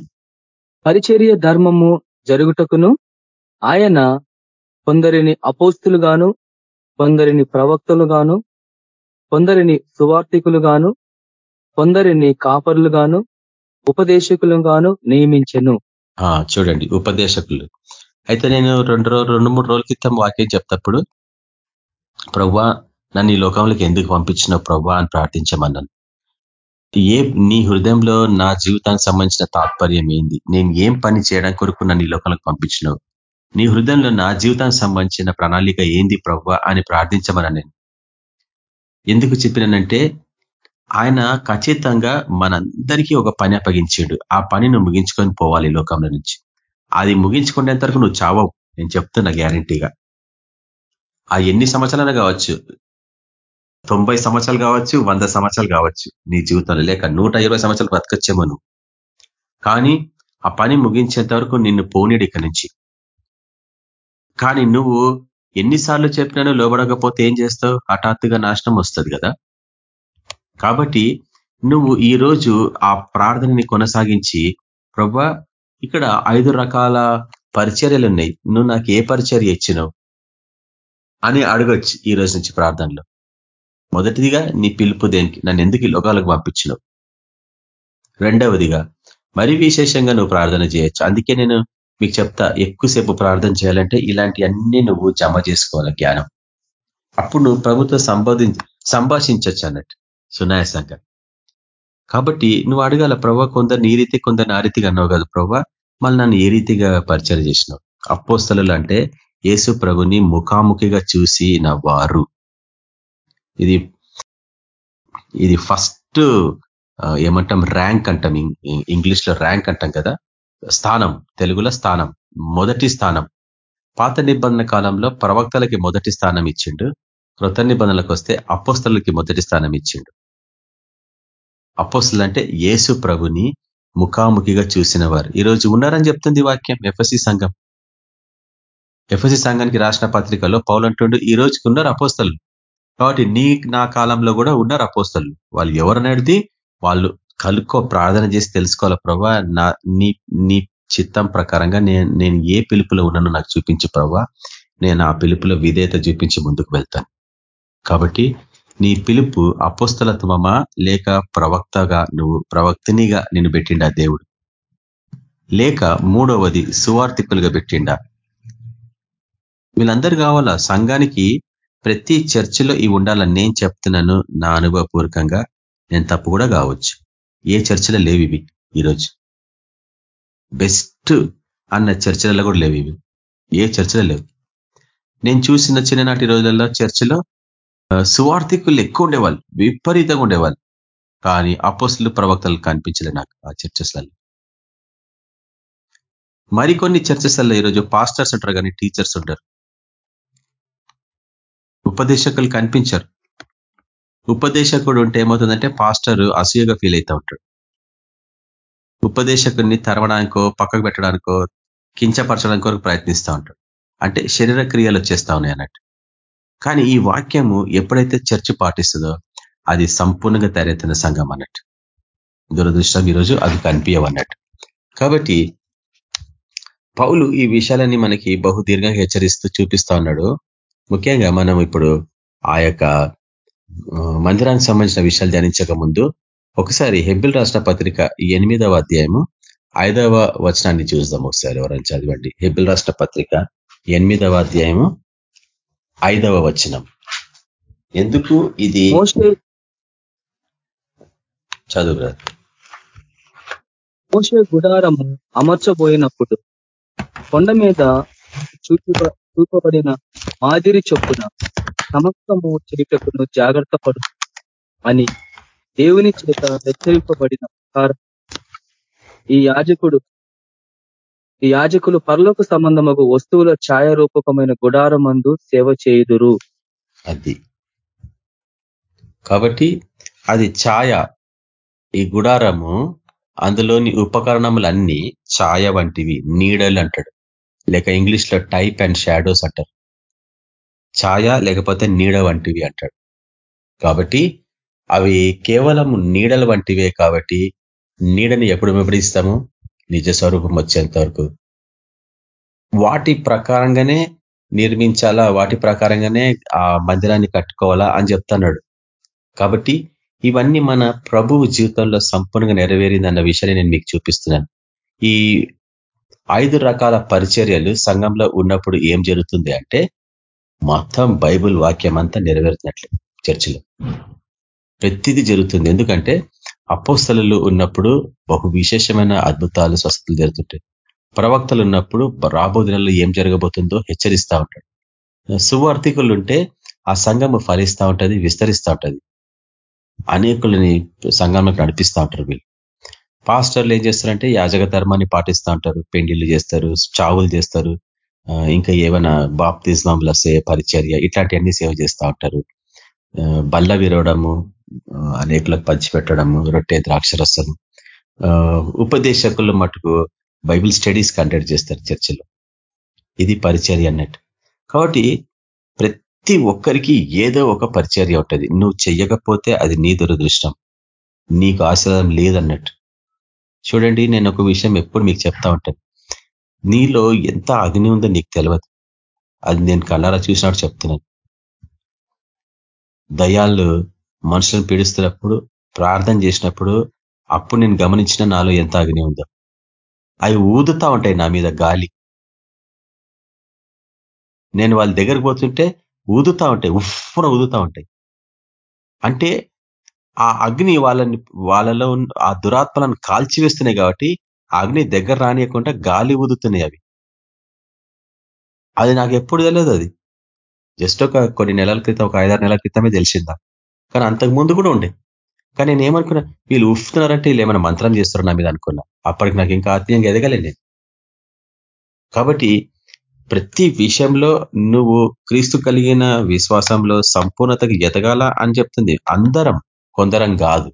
పరిచర్య ధర్మము జరుగుటకును ఆయన కొందరిని అపోస్తులు గాను కొందరిని ప్రవక్తలు గాను కొందరిని సువార్థికులు గాను కొందరిని కాపరులుగాను ఉపదేశకులుగాను ఉపదేశకులు గాను నియమించను చూడండి ఉపదేశకులు. అయితే నేను రెండు రోజు రెండు మూడు రోజుల క్రితం వాక్యం చెప్తప్పుడు ప్రవ్వా నన్ను ఈ లోకంలోకి ఎందుకు పంపించిన ప్రవ్వా అని ప్రార్థించమన్నాను. ఏ నీ హృదయంలో నా జీవితానికి సంబంధించిన తాత్పర్యం ఏంది? నేను ఏం పని చేయడానికి కొరకు నన్ను ఈ లోకంలోకి పంపించినావు? నీ హృదయంలో నా జీవితానికి సంబంధించిన ప్రణాళిక ఏంది ప్రవ్వ అని ప్రార్థించమని నేను. ఎందుకు చెప్పినానంటే ఆయన ఖచ్చితంగా మనందరికీ ఒక పని అప్పగించాడు. ఆ పనిని ముగించుకొని పోవాలి లోకంలో నుంచి. అది ముగించుకునేంత వరకు నువ్వు చావవు. నేను చెప్తున్నా గ్యారంటీగా. ఆ ఎన్ని సంవత్సరాలు కావచ్చు? తొంభై సంవత్సరాలు కావచ్చు వంద సంవత్సరాలు కావచ్చు. నీ జీవితంలో లేక నూట ఇరవై సంవత్సరాలు బ్రతకొచ్చేమో నువ్వు. కానీ ఆ పని ముగించేంత వరకు నిన్ను పోనీడు ఇక్కడి నుంచి. కానీ నువ్వు ఎన్నిసార్లు చెప్పినానో లోబడకపోతే ఏం చేస్తావు? హఠాత్తుగా నాశనం వస్తుంది కదా. కాబట్టి నువ్వు ఈ రోజు ఆ ప్రార్థనని కొనసాగించి ప్రభా ఇక్కడ ఐదు రకాల పరిచర్యలు ఉన్నాయి. నువ్వు నాకు ఏ పరిచర్య ఇచ్చినావు? అని అడగొచ్చు ఈ రోజు నుంచి ప్రార్థనలో. మొదటిదిగా నీ పిలుపు దేనికి? నన్ను ఎందుకు లోకాలకు పంపించినావు? రెండవదిగా మరి విశేషంగా నువ్వు ప్రార్థన చేయొచ్చు. అందుకే నేను మీకు చెప్తా ఎక్కువసేపు ప్రార్థన చేయాలంటే ఇలాంటి అన్ని నువ్వు జమ చేసుకోవాలి జ్ఞానం. అప్పుడు నువ్వు ప్రభుత్వం సంబోధి సంభాషించచ్చు అన్నట్టు సునాయాసంగా. కాబట్టి నువ్వు అడగాల ప్రభా కొందరిని ఈ రీతి కొందరిని ఆ రీతిగా అన్నావు కదా ప్రభా మళ్ళీ నన్ను ఏ రీతిగా పరిచయం చేసినావు? అప్పోస్తలు అంటే యేసు ప్రభుని ముఖాముఖిగా చూసి వారు. ఇది ఇది ఫస్ట్ ఏమంటాం ర్యాంక్ అంటాం ఇంగ్లీష్లో ర్యాంక్ అంటాం కదా స్థానం తెలుగులో స్థానం మొదటి స్థానం. పాత నిబంధన కాలంలో ప్రవక్తలకి మొదటి స్థానం ఇచ్చిండు కృత నిబంధనలకు వస్తే అపోస్తలకి మొదటి స్థానం ఇచ్చిండు. అపోస్తులు అంటే యేసు ప్రభుని ముఖాముఖిగా చూసిన వారు ఈరోజు ఉన్నారని చెప్తుంది వాక్యం ఎఫ్ఎస్సి సంఘం. ఎఫ్ఎస్సి సంఘానికి రాసిన పత్రికలో పౌలంటుండు ఈ రోజుకి ఉన్నారు అపోస్తలు. కాబట్టి నీ నా కాలంలో కూడా ఉన్నారు అపోస్తలు. వాళ్ళు ఎవరనేది వాళ్ళు కలుక్కో ప్రార్థన చేసి తెలుసుకోవాలి ప్రభా? నా నీ నీ చిత్తం ప్రకారంగా నేను నేను ఏ పిలుపులో ఉన్నానో నాకు చూపించి ప్రభా. నేను ఆ పిలుపులో విధేయత చూపించి ముందుకు వెళ్తాను. కాబట్టి నీ పిలుపు అపోస్తలత్వమా? లేక ప్రవక్తగా నువ్వు ప్రవక్తినిగా నిన్ను పెట్టిండా దేవుడు? లేక మూడవది సువార్థికులుగా పెట్టిండా? వీళ్ళందరూ కావాలా? సంఘానికి ప్రతి చర్చిలో ఇవి ఉండాలని నేను చెప్తున్నాను నా అనుభవపూర్వకంగా. నేను తప్పు కూడా కావచ్చు. ఏ చర్చిలో లేవు ఇవి ఈరోజు. బెస్ట్ అన్న చర్చలలో కూడా లేవు ఇవి. ఏ చర్చలో లేవు. నేను చూసిన చిన్ననాటి రోజులలో చర్చిలో సువార్థికులు ఎక్కువ ఉండేవాళ్ళు విపరీతంగా ఉండేవాళ్ళు. కానీ అపోస్తులు ప్రవక్తలు కనిపించలే నాకు ఆ చర్చస్లలో. మరికొన్ని చర్చస్లలో ఈరోజు పాస్టర్స్ ఉంటారు కానీ టీచర్స్ ఉంటారు. ఉపదేశకులు కనిపించరు. ఉపదేశకుడు ఉంటే ఏమవుతుందంటే పాస్టర్ అసూయగా ఫీల్ అవుతూ ఉంటాడు. ఉపదేశకుడిని తరవడానికో పక్కకు పెట్టడానికో కించపరచడానికో ప్రయత్నిస్తూ ఉంటాడు. అంటే శరీర క్రియలు వచ్చేస్తా ఉన్నాయి అన్నట్టు. కానీ ఈ వాక్యము ఎప్పుడైతే చర్చ్ పాటిస్తుందో అది సంపూర్ణంగా తయారవుతున్న సంఘం అన్నట్టు. దురదృష్టం ఈరోజు అది కనిపించవన్నట్టు కాబట్టి పౌలు ఈ విషయాలన్నీ మనకి బహుదీర్ఘంగా హెచ్చరిస్తూ చూపిస్తా ఉన్నాడు. ముఖ్యంగా మనం ఇప్పుడు ఆ యొక్క మందిరానికి సంబంధించిన విషయాలు ధ్యానించక ముందు ఒకసారి హెబ్బిల్ రాష్ట్ర పత్రిక ఎనిమిదవ అధ్యాయము ఐదవ వచనాన్ని చూద్దాం ఒకసారి. ఎవరైనా చదవండి. హెబ్బిల్ రాష్ట్ర పత్రిక ఎనిమిదవ అధ్యాయము ఐదవ వచనం. ఎందుకు ఇది చదువు మోసే గుడారము అమర్చబోయినప్పుడు కొండ మీద చూపబడిన మాదిరి చొప్పున సమస్తము చేటకును జాగ్రత్త పడు అని దేవుని చేత హెచ్చరింపబడిన ఈ యాజకుడు ఈ యాజకులు పరలోక సంబంధమగు వస్తువుల ఛాయారూపకమైన గుడారమందు సేవ చేయుదురు. అది. కాబట్టి అది ఛాయ. ఈ గుడారము అందులోని ఉపకరణములన్నీ ఛాయ వంటివి నీడలు అంటాడు. లేక ఇంగ్లీష్లో టైప్ అండ్ షాడోస్ అంటారు. ఛాయ లేకపోతే నీడ వంటివి అంటాడు. కాబట్టి అవి కేవలం నీడల వంటివే కాబట్టి నీడని ఎప్పుడు వివరిస్తాము నిజ స్వరూపం వచ్చేంత వరకు. వాటి ప్రకారంగానే నిర్మించాలా? వాటి ప్రకారంగానే ఆ మందిరాన్ని కట్టుకోవాలా అని చెప్తున్నాడు. కాబట్టి ఇవన్నీ మన ప్రభువు జీవితంలో సంపూర్ణంగా నెరవేరింది అన్న విషయాన్ని నేను మీకు చూపిస్తున్నాను. ఈ ఐదు రకాల పరిచర్యలు సంఘంలో ఉన్నప్పుడు ఏం జరుగుతుంది అంటే మొత్తం బైబుల్ వాక్యం అంతా నెరవేరుతున్నట్లు చర్చిలో. ప్రతిదీ జరుగుతుంది. ఎందుకంటే అపోస్తలు ఉన్నప్పుడు బహు విశేషమైన అద్భుతాలు స్వస్థతలు జరుగుతుంటాయి. ప్రవక్తలు ఉన్నప్పుడు రాబో దినాల్లో ఏం జరగబోతుందో హెచ్చరిస్తూ ఉంటాడు. సువార్థికులు ఉంటే ఆ సంఘము ఫలిస్తూ ఉంటుంది విస్తరిస్తూ ఉంటుంది. అనేకులని సంఘంలోకి నడిపిస్తూ ఉంటారు వీళ్ళు. పాస్టర్లు ఏం చేస్తారంటే యాజక ధర్మాన్ని పాటిస్తూ ఉంటారు. పెండిళ్ళు చేస్తారు చావులు చేస్తారు. ఇంకా ఏమైనా బాప్తిజంల సే పరిచర్య ఇట్లాంటివన్నీ సేవ చేస్తూ ఉంటారు. బల్ల విరవడము అనేకులకు పంచిపెట్టడము రొట్టె ద్రాక్షరసము ఉపదేశకులు మటుకు బైబిల్ స్టడీస్ కండక్ట్ చేస్తారు చర్చలో. ఇది పరిచర్య అన్నట్టు. కాబట్టి ప్రతి ఒక్కరికి ఏదో ఒక పరిచర్య ఉంటుంది. నువ్వు చెయ్యకపోతే అది నీ దురదృష్టం. నీకు ఆశీర్వాదం లేదన్నట్టు. చూడండి నేను ఒక విషయం ఎప్పుడు మీకు చెప్తా ఉంటాను. నీలో ఎంత అగ్ని ఉందో నీకు తెలియదు అది నేను కళ్ళారా చూసినట్టు చెప్తున్నాను. దయాళ్ళు మనుషులను పీడిస్తున్నప్పుడు ప్రార్థన చేసినప్పుడు అప్పుడు నేను గమనించిన నాలో ఎంత అగ్ని ఉందో. అవి ఊదుతా ఉంటాయి నా మీద గాలి. నేను వాళ్ళ దగ్గరకు పోతుంటే ఊదుతా ఉంటాయి ఉఫ్ఫున ఊదుతా ఉంటాయి. అంటే ఆ అగ్ని వాళ్ళని వాళ్ళలో ఆ దురాత్మలను కాల్చివేస్తున్నాయి కాబట్టి అగ్ని దగ్గర రానియకుండా గాలి ఊదుతున్నాయి అవి. అది నాకు ఎప్పుడు తెలియదు అది. జస్ట్ ఒక కొన్ని నెలల క్రితం ఒక ఐదారు నెలల క్రితమే తెలిసిందా? కానీ అంతకు ముందు కూడా ఉండే. కానీ నేను ఏమనుకున్నా వీళ్ళు ఉఫ్తున్నారంటే వీళ్ళు ఏమైనా మంత్రం చేస్తారు నా మీద అనుకున్నా. అప్పటికి నాకు ఇంకా ఆత్మీయంగా ఎదగలే నేను. కాబట్టి ప్రతి విషయంలో నువ్వు క్రీస్తు కలిగిన విశ్వాసంలో సంపూర్ణతకు ఎదగాల అని చెప్తుంది అందరం. కొందరం కాదు.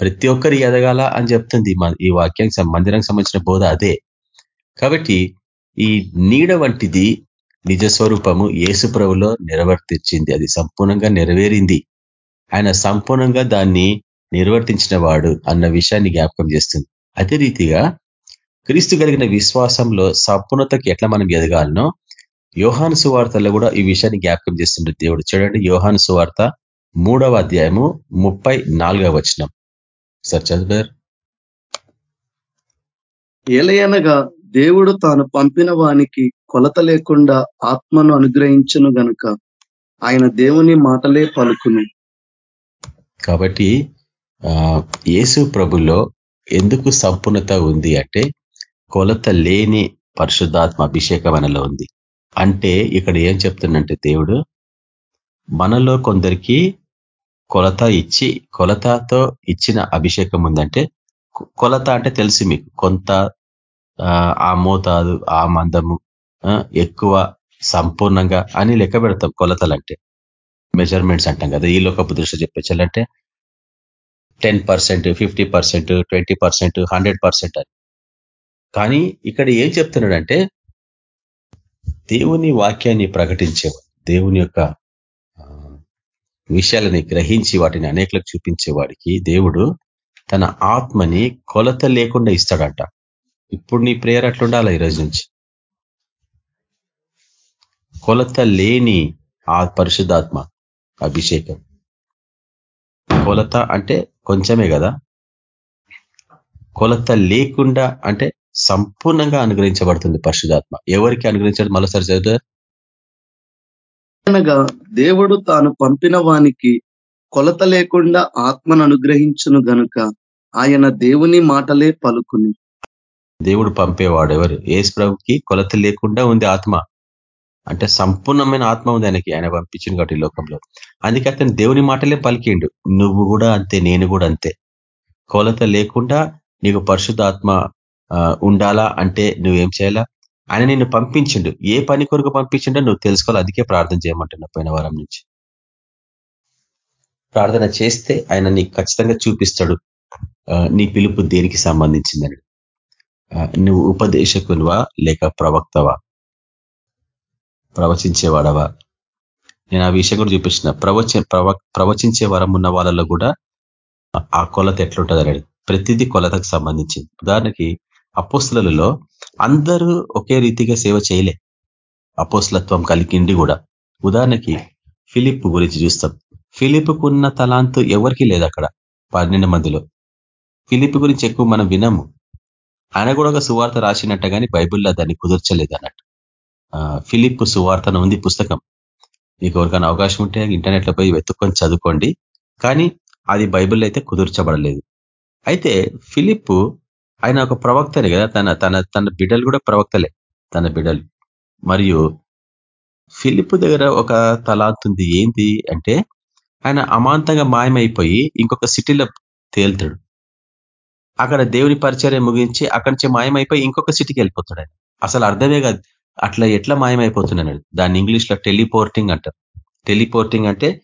ప్రతి ఒక్కరు ఎదగాల అని చెప్తుంది ఈ వాక్యానికి మందిరానికి సంబంధించిన బోధ అదే. కాబట్టి ఈ నీడ వంటిది నిజ స్వరూపము ప్రభులో నిర్వర్తించింది. అది సంపూర్ణంగా నెరవేరింది. ఆయన సంపూర్ణంగా దాన్ని నిర్వర్తించిన వాడు అన్న విషయాన్ని జ్ఞాపకం చేస్తుంది. అదే రీతిగా క్రీస్తు కలిగిన విశ్వాసంలో సంపూర్ణతకి ఎట్లా మనం ఎదగాలనో యోహాను సువార్తలో కూడా ఈ విషయాన్ని జ్ఞాపకం చేస్తుండే దేవుడు. చూడండి యోహాను సువార్త మూడవ అధ్యాయము ముప్పై నాలుగవ వచనం. సార్ చదివారు ఏలయనగా దేవుడు తాను పంపిన వానికి కొలత లేకుండా ఆత్మను అనుగ్రహించను గనుక ఆయన దేవుని మాటలే పలుకును. కాబట్టి యేసు ప్రభులో ఎందుకు సంపూర్ణత ఉంది అంటే కొలత లేని పరిశుద్ధాత్మ అభిషేకం అనలో ఉంది. అంటే ఇక్కడ ఏం చెప్తుందంటే దేవుడు మనలో కొందరికి కొలత ఇచ్చి కొలతతో ఇచ్చిన అభిషేకం ఉందంటే కొలత అంటే తెలిసి మీకు. కొంత ఆ మోతాదు ఆ మందము ఎక్కువ సంపూర్ణంగా అని లెక్క పెడతాం కొలతలు అంటే మెజర్మెంట్స్ అంటాం కదా. ఈ లోకపు దృష్టి చెప్పించాలంటే ten percent fifty percent twenty percent hundred percent అని. కానీ ఇక్కడ ఏం చెప్తున్నాడంటే దేవుని వాక్యాన్ని ప్రకటించేవాడు దేవుని యొక్క విషయాలని గ్రహించి వాటిని అనేకలకు చూపించేవాడికి దేవుడు తన ఆత్మని కొలత లేకుండా ఇస్తాడంట. ఇప్పుడు నీ ప్రేయర్ అట్లుండాల ఈరోజు నుంచి? కొలత లేని ఆ పరిశుద్ధాత్మ అభిషేకం. కొలత అంటే కొంచెమే కదా? కొలత లేకుండా అంటే సంపూర్ణంగా అనుగ్రహించబడుతుంది పరిశుధాత్మ ఎవరికి అనుగ్రహించడం మరోసారి చదువు అనగా దేవుడు తాను పంపిన వానికి కొలత లేకుండా ఆత్మను అనుగ్రహించును గనుక ఆయన దేవుని మాటలే పలుకును. దేవుడు పంపేవాడు ఎవరు? ఏసు ప్రభుకి కొలత లేకుండా ఉంది ఆత్మ. అంటే సంపూర్ణమైన ఆత్మ ఉంది ఆయనకి. ఆయన పంపించింది కాబట్టి లోకంలో. అందుకే అతను దేవుని మాటలే పలికిండు. నువ్వు కూడా అంతే నేను కూడా అంతే. కొలత లేకుండా నీకు పరిశుద్ధాత్మ ఉండాలా? అంటే నువ్వేం చేయాలా? ఆయన నిన్ను పంపించిండు. ఏ పని కొరకు పంపించిండో నువ్వు తెలుసుకోవాలి. అందుకే ప్రార్థన చేయమంటున్నా పోయిన వారం నుంచి. ప్రార్థన చేస్తే ఆయన నీకు ఖచ్చితంగా చూపిస్తాడు. నీ పిలుపు దేనికి సంబంధించిందని. నువ్వు ఉపదేశకునివా లేక ప్రవక్తవా? ప్రవచించేవాడవా? నేను ఆ విషయం కూడా చూపించిన ప్రవచ ప్రవచించే వరం ఉన్న వాళ్ళలో కూడా ఆ కొలత ఎట్లుంటుంది అనేది ప్రతిదీ కొలతకు సంబంధించింది. ఉదాహరణకి అపోస్తులలో అందరూ ఒకే రీతిగా సేవ చేయలే. అపోస్లత్వం కలిగిండి కూడా. ఉదాహరణకి ఫిలిప్ గురించి చూస్తాం. ఫిలిప్కు ఉన్న తలాంతు ఎవరికి లేదు అక్కడ పన్నెండు మందిలో. ఫిలిప్ గురించి ఎక్కువ మనం వినము. ఆయన కూడా ఒక సువార్త రాసినట్ట కానీ బైబిల్లో దాన్ని కుదర్చలేదు అన్నట్టు. ఫిలిప్ సువార్తన ఉంది పుస్తకం. మీకు ఎవరికైనా అవకాశం ఉంటే ఇంటర్నెట్లో పోయి వెతుక్కొని చదువుకోండి. కానీ అది బైబిల్లో అయితే కుదుర్చబడలేదు. అయితే ఫిలిప్ ఆయన ఒక ప్రవక్తనే కదా. తన తన తన బిడ్డలు కూడా ప్రవక్తలే తన బిడ్డలు. మరియు ఫిలిప్ దగ్గర ఒక తలాతుంది ఏంది అంటే ఆయన అమాంతంగా మాయమైపోయి ఇంకొక సిటీలో తేల్తాడు. అక్కడ దేవుని పరిచర్య ముగించి అక్కడి నుంచి మాయమైపోయి ఇంకొక సిటీకి వెళ్ళిపోతాడు ఆయన. అసలు అర్థమే కాదు. అట్లా ఎట్లా మాయమైపోతున్నాడు? దాన్ని ఇంగ్లీష్లో టెలిపోర్టింగ్ అంటారు. టెలిపోర్టింగ్ అంటే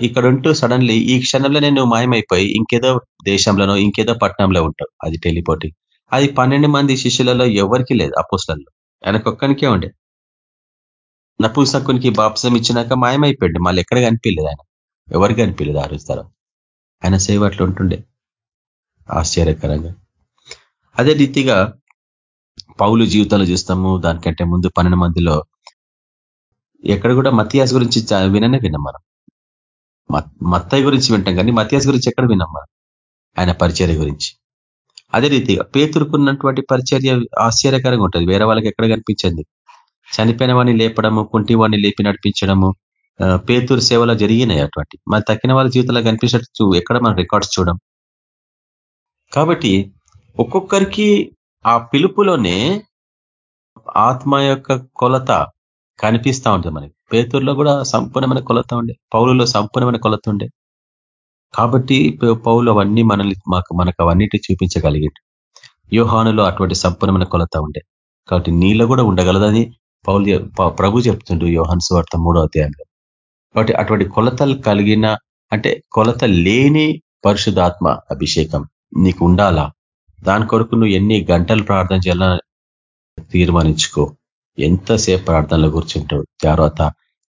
ఇక్కడ ఉంటూ సడన్లీ ఈ క్షణంలో నేను మాయమైపోయి ఇంకేదో దేశంలోనో ఇంకేదో పట్టణంలో ఉంటావు అది టెలిపోర్టింగ్ అది పన్నెండు మంది శిష్యులలో ఎవరికి లేదు అపోస్లలో ఆయనకొక్కనికే ఉండే. నపుంసకునికి బాప్సం ఇచ్చినాక మాయమైపోయాడు. మళ్ళీ ఎక్కడ కనిపించలేదు ఆయన. ఎవరికి కనిపించలేదు ఆ రోజు ఆయన సేవ అట్లా ఉంటుండే. ఆశ్చర్యకరంగా. అదే రీతిగా పౌలు జీవితాలు చూస్తాము. దానికంటే ముందు పన్నెండు మందిలో ఎక్కడ కూడా మతియాస్ గురించి విననే విన్నాం మనం. మత్తయ్య గురించి వింటాం కానీ మత్యాస్ గురించి ఎక్కడ విన్నాం మనం? ఆయన పరిచర్య గురించి. అదే రీతిగా పేతురుకున్నటువంటి పరిచర్య ఆశ్చర్యకరంగా ఉంటుంది. వేరే వాళ్ళకి ఎక్కడ కనిపించింది? చనిపోయిన వాడిని లేపడము కుంటి వాడిని లేపి నడిపించడము పేతురు సేవలో జరిగినాయి అటువంటి. మరి తక్కిన వాళ్ళ జీవితంలో కనిపించినట్టు ఎక్కడ మనం రికార్డ్స్ చూడం? కాబట్టి ఒక్కొక్కరికి ఆ పిలుపులోనే ఆత్మ యొక్క కొలత కనిపిస్తా ఉంటుంది మనకి. పేతుర్లో కూడా సంపూర్ణమైన కొలత ఉండే పౌలులో సంపూర్ణమైన కొలత ఉండే. కాబట్టి పౌలు అవన్నీ మనల్ని మాకు మనకు అవన్నిటి చూపించగలిగింది యోహానులో అటువంటి సంపూర్ణమైన కొలత ఉండే. కాబట్టి నీళ్ళ కూడా ఉండగలదని పౌలు ప్రభు చెప్తుండు యోహన్ స్వార్థ మూడో అధ్యాయంలో. కాబట్టి అటువంటి కొలతలు కలిగిన అంటే కొలత లేని పరిశుధాత్మ అభిషేకం నీకు ఉండాలా? దాని కొరకు నువ్వు ఎన్ని గంటలు ప్రార్థన చేయాలని తీర్మానించుకో. ఎంతసేపు ప్రార్థనలో కూర్చుంటావు తర్వాత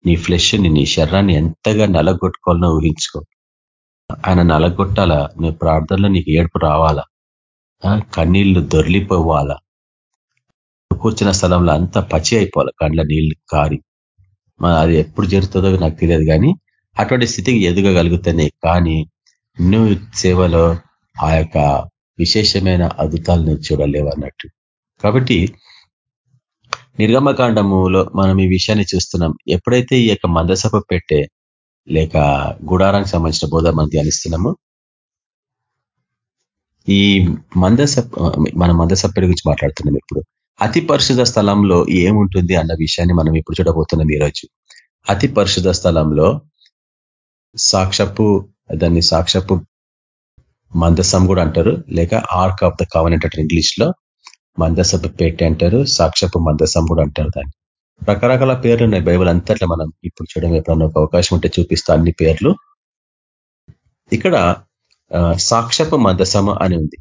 నీ ఫ్లెష్ని నీ శరీరాన్ని ఎంతగా నలగొట్టుకోవాలనో ఊహించుకో. ఆయన నలగొట్టాలా? నీ ప్రార్థనలో నీకు ఏడుపు రావాలా? కన్నీళ్ళు దొరిలిపోవాలా? కూర్చున్న స్థలంలో అంతా పచి అయిపోవాలి? కండ్ల నీళ్ళు కారి. అది ఎప్పుడు జరుగుతుందో నాకు తెలియదు కానీ అటువంటి స్థితికి ఎదుగగలుగుతానే. కానీ నువ్వు సేవలో ఆ యొక్క విశేషమైన అద్భుతాలను చూడలేవు అన్నట్టు. కాబట్టి నిర్గమకాండములో మనం ఈ విషయాన్ని చూస్తున్నాం. ఎప్పుడైతే ఈ యొక్క మందసభ పెట్టే లేక గుడారానికి సంబంధించిన బోధ మనం ధ్యానిస్తున్నాము ఈ మందస మన మందసప్పటి గురించి మాట్లాడుతున్నాం ఇప్పుడు. అతి పరిశుధ స్థలంలో ఏముంటుంది అన్న విషయాన్ని మనం ఇప్పుడు చూడబోతున్నాం ఈరోజు. అతి పరిశుధ స్థలంలో సాక్షపు దాన్ని సాక్షపు మందసం కూడా అంటారు. లేక ఆర్క్ ఆఫ్ ద కవనెంట్ అంటారు ఇంగ్లీష్లో మందసపు పేట అంటారు సాక్షపు మందసం కూడా అంటారు దాన్ని. రకరకాల పేర్లు ఉన్నాయి బైబుల్ అంతట్లో మనం ఇప్పుడు చూడడం ఎప్పుడన్నా ఒక అవకాశం ఉంటే చూపిస్తా అన్ని పేర్లు. ఇక్కడ సాక్షపు మందసమ అని ఉంది.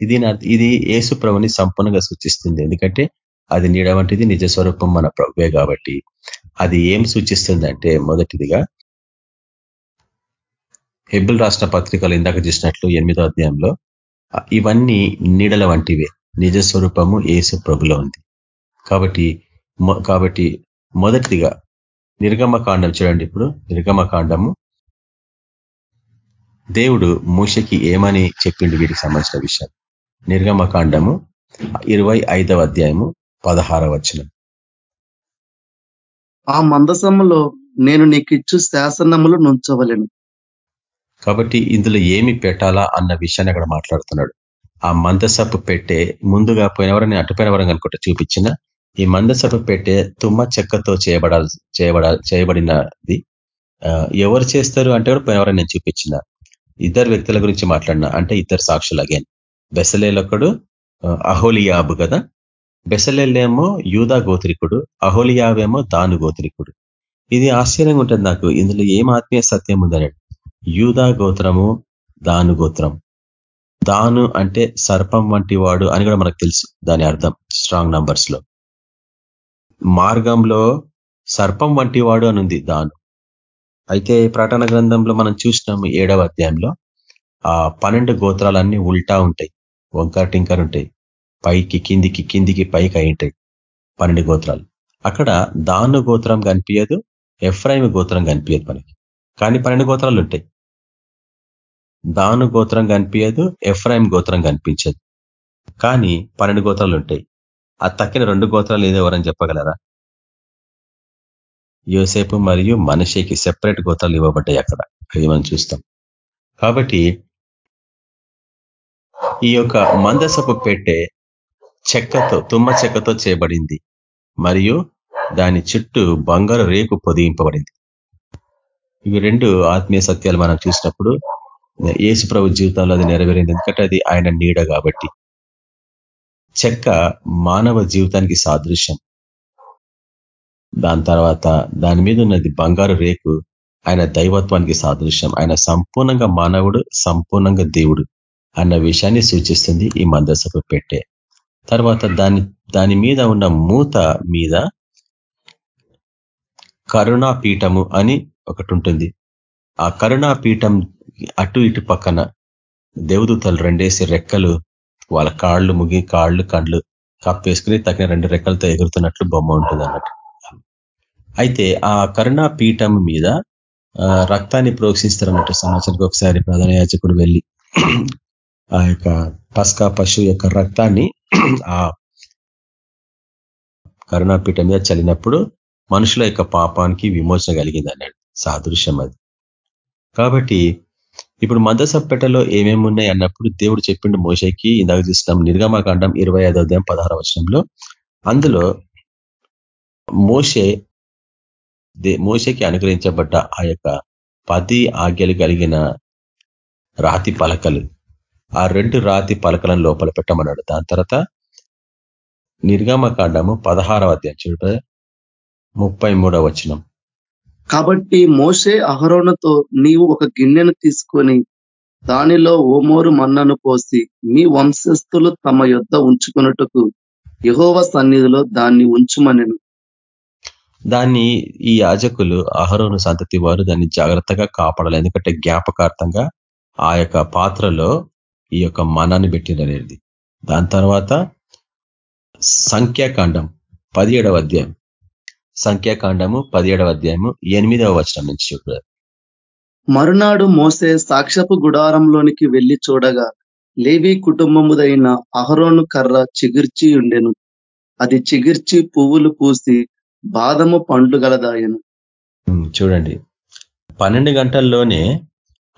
ఇది ఇది ఏసు ప్రభుని సంపూర్ణంగా సూచిస్తుంది. ఎందుకంటే అది నీడ వంటిది నిజ స్వరూపం మన ప్రభువే కాబట్టి. అది ఏం సూచిస్తుంది అంటే మొదటిదిగా హెబుల్ రాష్ట్ర పత్రికలు ఇందాక చూసినట్లు ఎనిమిదో అధ్యాయంలో ఇవన్నీ నీడల వంటివే. నిజ స్వరూపము ఏసు ప్రభులో ఉంది. కాబట్టి కాబట్టి మొదటిదిగా నిర్గమకాండం చూడండి ఇప్పుడు. నిర్గమకాండము. దేవుడు మూషకి ఏమని చెప్పిండు వీటికి సంబంధించిన విషయం నిర్గమకాండము ఇరవై ఐదవ అధ్యాయము పదహార వచనం. ఆ మందసములో నేను నీకు ఇచ్చు శాసనములు నుంచవలను. కాబట్టి ఇందులో ఏమి పెట్టాలా అన్న విషయాన్ని అక్కడ మాట్లాడుతున్నాడు. ఆ మందసపు పెట్టే ముందుగా పోయినవరని అటుపోయిన వరం అనుకుంటే చూపించిన. ఈ మందసపు పెట్టే తుమ్మ చెక్కతో చేయబడాలి చేయబడ చేయబడినది. ఎవరు చేస్తారు అంటే కూడా పోయినవరని నేను చూపించిన. ఇద్దరు వ్యక్తుల గురించి మాట్లాడినా అంటే ఇద్దరు సాక్షులు అగైన్. బెసలేలొకడు అహోలియాబు కదా. బెసలేలేమో యూదా గోత్రికుడు అహోలియావేమో దాను గోత్రికుడు. ఇది ఆశ్చర్యంగా ఉంటుంది నాకు. ఇందులో ఏం ఆత్మీయ సత్యం ఉందనండి యూదా గోత్రము దాను గోత్రం. దాను అంటే సర్పం వంటి వాడు అని కూడా మనకు తెలుసు. దాని అర్థం స్ట్రాంగ్ నంబర్స్లో. మార్గంలో సర్పం వంటి వాడు అనుంది దాను. అయితే ప్రకటన గ్రంథంలో మనం చూసినాము ఏడవ అధ్యాయంలో. ఆ పన్నెండు గోత్రాలన్నీ ఉల్టా ఉంటాయి. వంకర్ టింకర్ ఉంటాయి. పైకి కిందికి కిందికి పైకి అయి ఉంటాయి పన్నెండు గోత్రాలు. అక్కడ దాను గోత్రం కనిపించదు ఎఫ్రాయిమ్ గోత్రం కనిపించదు మనకి. కానీ పన్నెండు గోత్రాలు ఉంటాయి. దాను గోత్రం కనిపించదు ఎఫ్రాయిం గోత్రం కనిపించదు. కానీ పన్నెండు గోత్రాలు ఉంటాయి ఆ తక్కిన రెండు గోత్రాలు ఏదో ఎవరని చెప్పగలరా? యోసేపు మరియు మనిషికి సెపరేట్ గోత్రాలు ఇవ్వబడ్డాయి అక్కడ. అవి మనం చూస్తాం. కాబట్టి ఈ యొక్క మందసపు పెట్టే చెక్కతో తుమ్మ చెక్కతో చేయబడింది. మరియు దాని చుట్టూ బంగారు రేకు పొదిగింపబడింది. ఇవి రెండు ఆత్మీయ సత్యాలు మనం చూసినప్పుడు ఏసు ప్రభు జీవితంలో అది నెరవేరింది. ఎందుకంటే అది ఆయన నీడ కాబట్టి. చెక్క మానవ జీవితానికి సాదృశ్యం. దాని తర్వాత దాని మీద ఉన్నది బంగారు రేకు ఆయన దైవత్వానికి సాదృశ్యం. ఆయన సంపూర్ణంగా మానవుడు సంపూర్ణంగా దేవుడు అన్న విషయాన్ని సూచిస్తుంది ఈ మందసపు పెట్టే. తర్వాత దాని దాని మీద ఉన్న మూత మీద కరుణాపీఠము అని ఒకటి ఉంటుంది. ఆ కరుణాపీఠం అటు ఇటు పక్కన దేవదూతలు రెండేసి రెక్కలు వాళ్ళ కాళ్ళు ముగి కాళ్ళు కండ్లు కప్పేసుకుని తగిన రెండు రెక్కలతో ఎగురుతున్నట్లు బొమ్మ ఉంటుంది అన్నట్టు అయితే ఆ కరుణా పీఠం మీద రక్తాన్ని ప్రోక్షిస్తారన్నట్టు సంవత్సరానికి ఒకసారి ప్రధాన యాచకుడు వెళ్ళి ఆ యొక్క పస్కా పశువు యొక్క రక్తాన్ని ఆ కరుణాపీఠం మీద చల్లినప్పుడు మనుషుల యొక్క పాపానికి విమోచన కలిగింది అన్నాడు సాదృశ్యం అది. కాబట్టి ఇప్పుడు మందసప్పెటలో ఏమేమి ఉన్నాయి అన్నప్పుడు దేవుడు చెప్పిండు మోషకి ఇందాక చూస్తున్నాం నిర్గమకాండం ఇరవై ఐదో ఉదయం పదహార వర్షంలో అందులో మోషే మోషకి అనుగ్రహించబడ్డ ఆ యొక్క పది ఆజ్ఞలు కలిగిన రాతి పలకలు. ఆ రెండు రాతి పలకలను లోపల పెట్టమన్నాడు. దాని తర్వాత నిర్గమకాండము పదహారవ అధ్యాయం చూడ. ముప్పై మూడవ వచనం. కాబట్టి మోషే అహరోణతో నీవు ఒక గిన్నెను తీసుకొని దానిలో ఓమోరు మన్నను పోసి మీ వంశస్థులు తమ యొద్ద ఉంచుకున్నట్టుకు యహోవ సన్నిధిలో దాన్ని ఉంచుమనెను. దాన్ని ఈ యాజకులు అహరోను సంతతి వారు దాన్ని జాగ్రత్తగా కాపాడాలి. ఎందుకంటే జ్ఞాపకార్థంగా ఆ యొక్క పాత్రలో ఈ యొక్క మనాన్ని పెట్టిననేది దాని తర్వాత సంఖ్యాకాండం పదిహేడవ అధ్యాయం. సంఖ్యాకాండము పదిహేడవ అధ్యాయము ఎనిమిదవ వచనం నుంచి చూడారు మరునాడు మోసే సాక్ష్యపు గుడారంలోనికి వెళ్ళి చూడగా లేవి కుటుంబముదైన అహరోను కర్ర చిగిర్చి ఉండెను. అది చిగిర్చి పువ్వులు పూసి బాదము పండ్లు గలదాయను. చూడండి. పన్నెండు గంటల్లోనే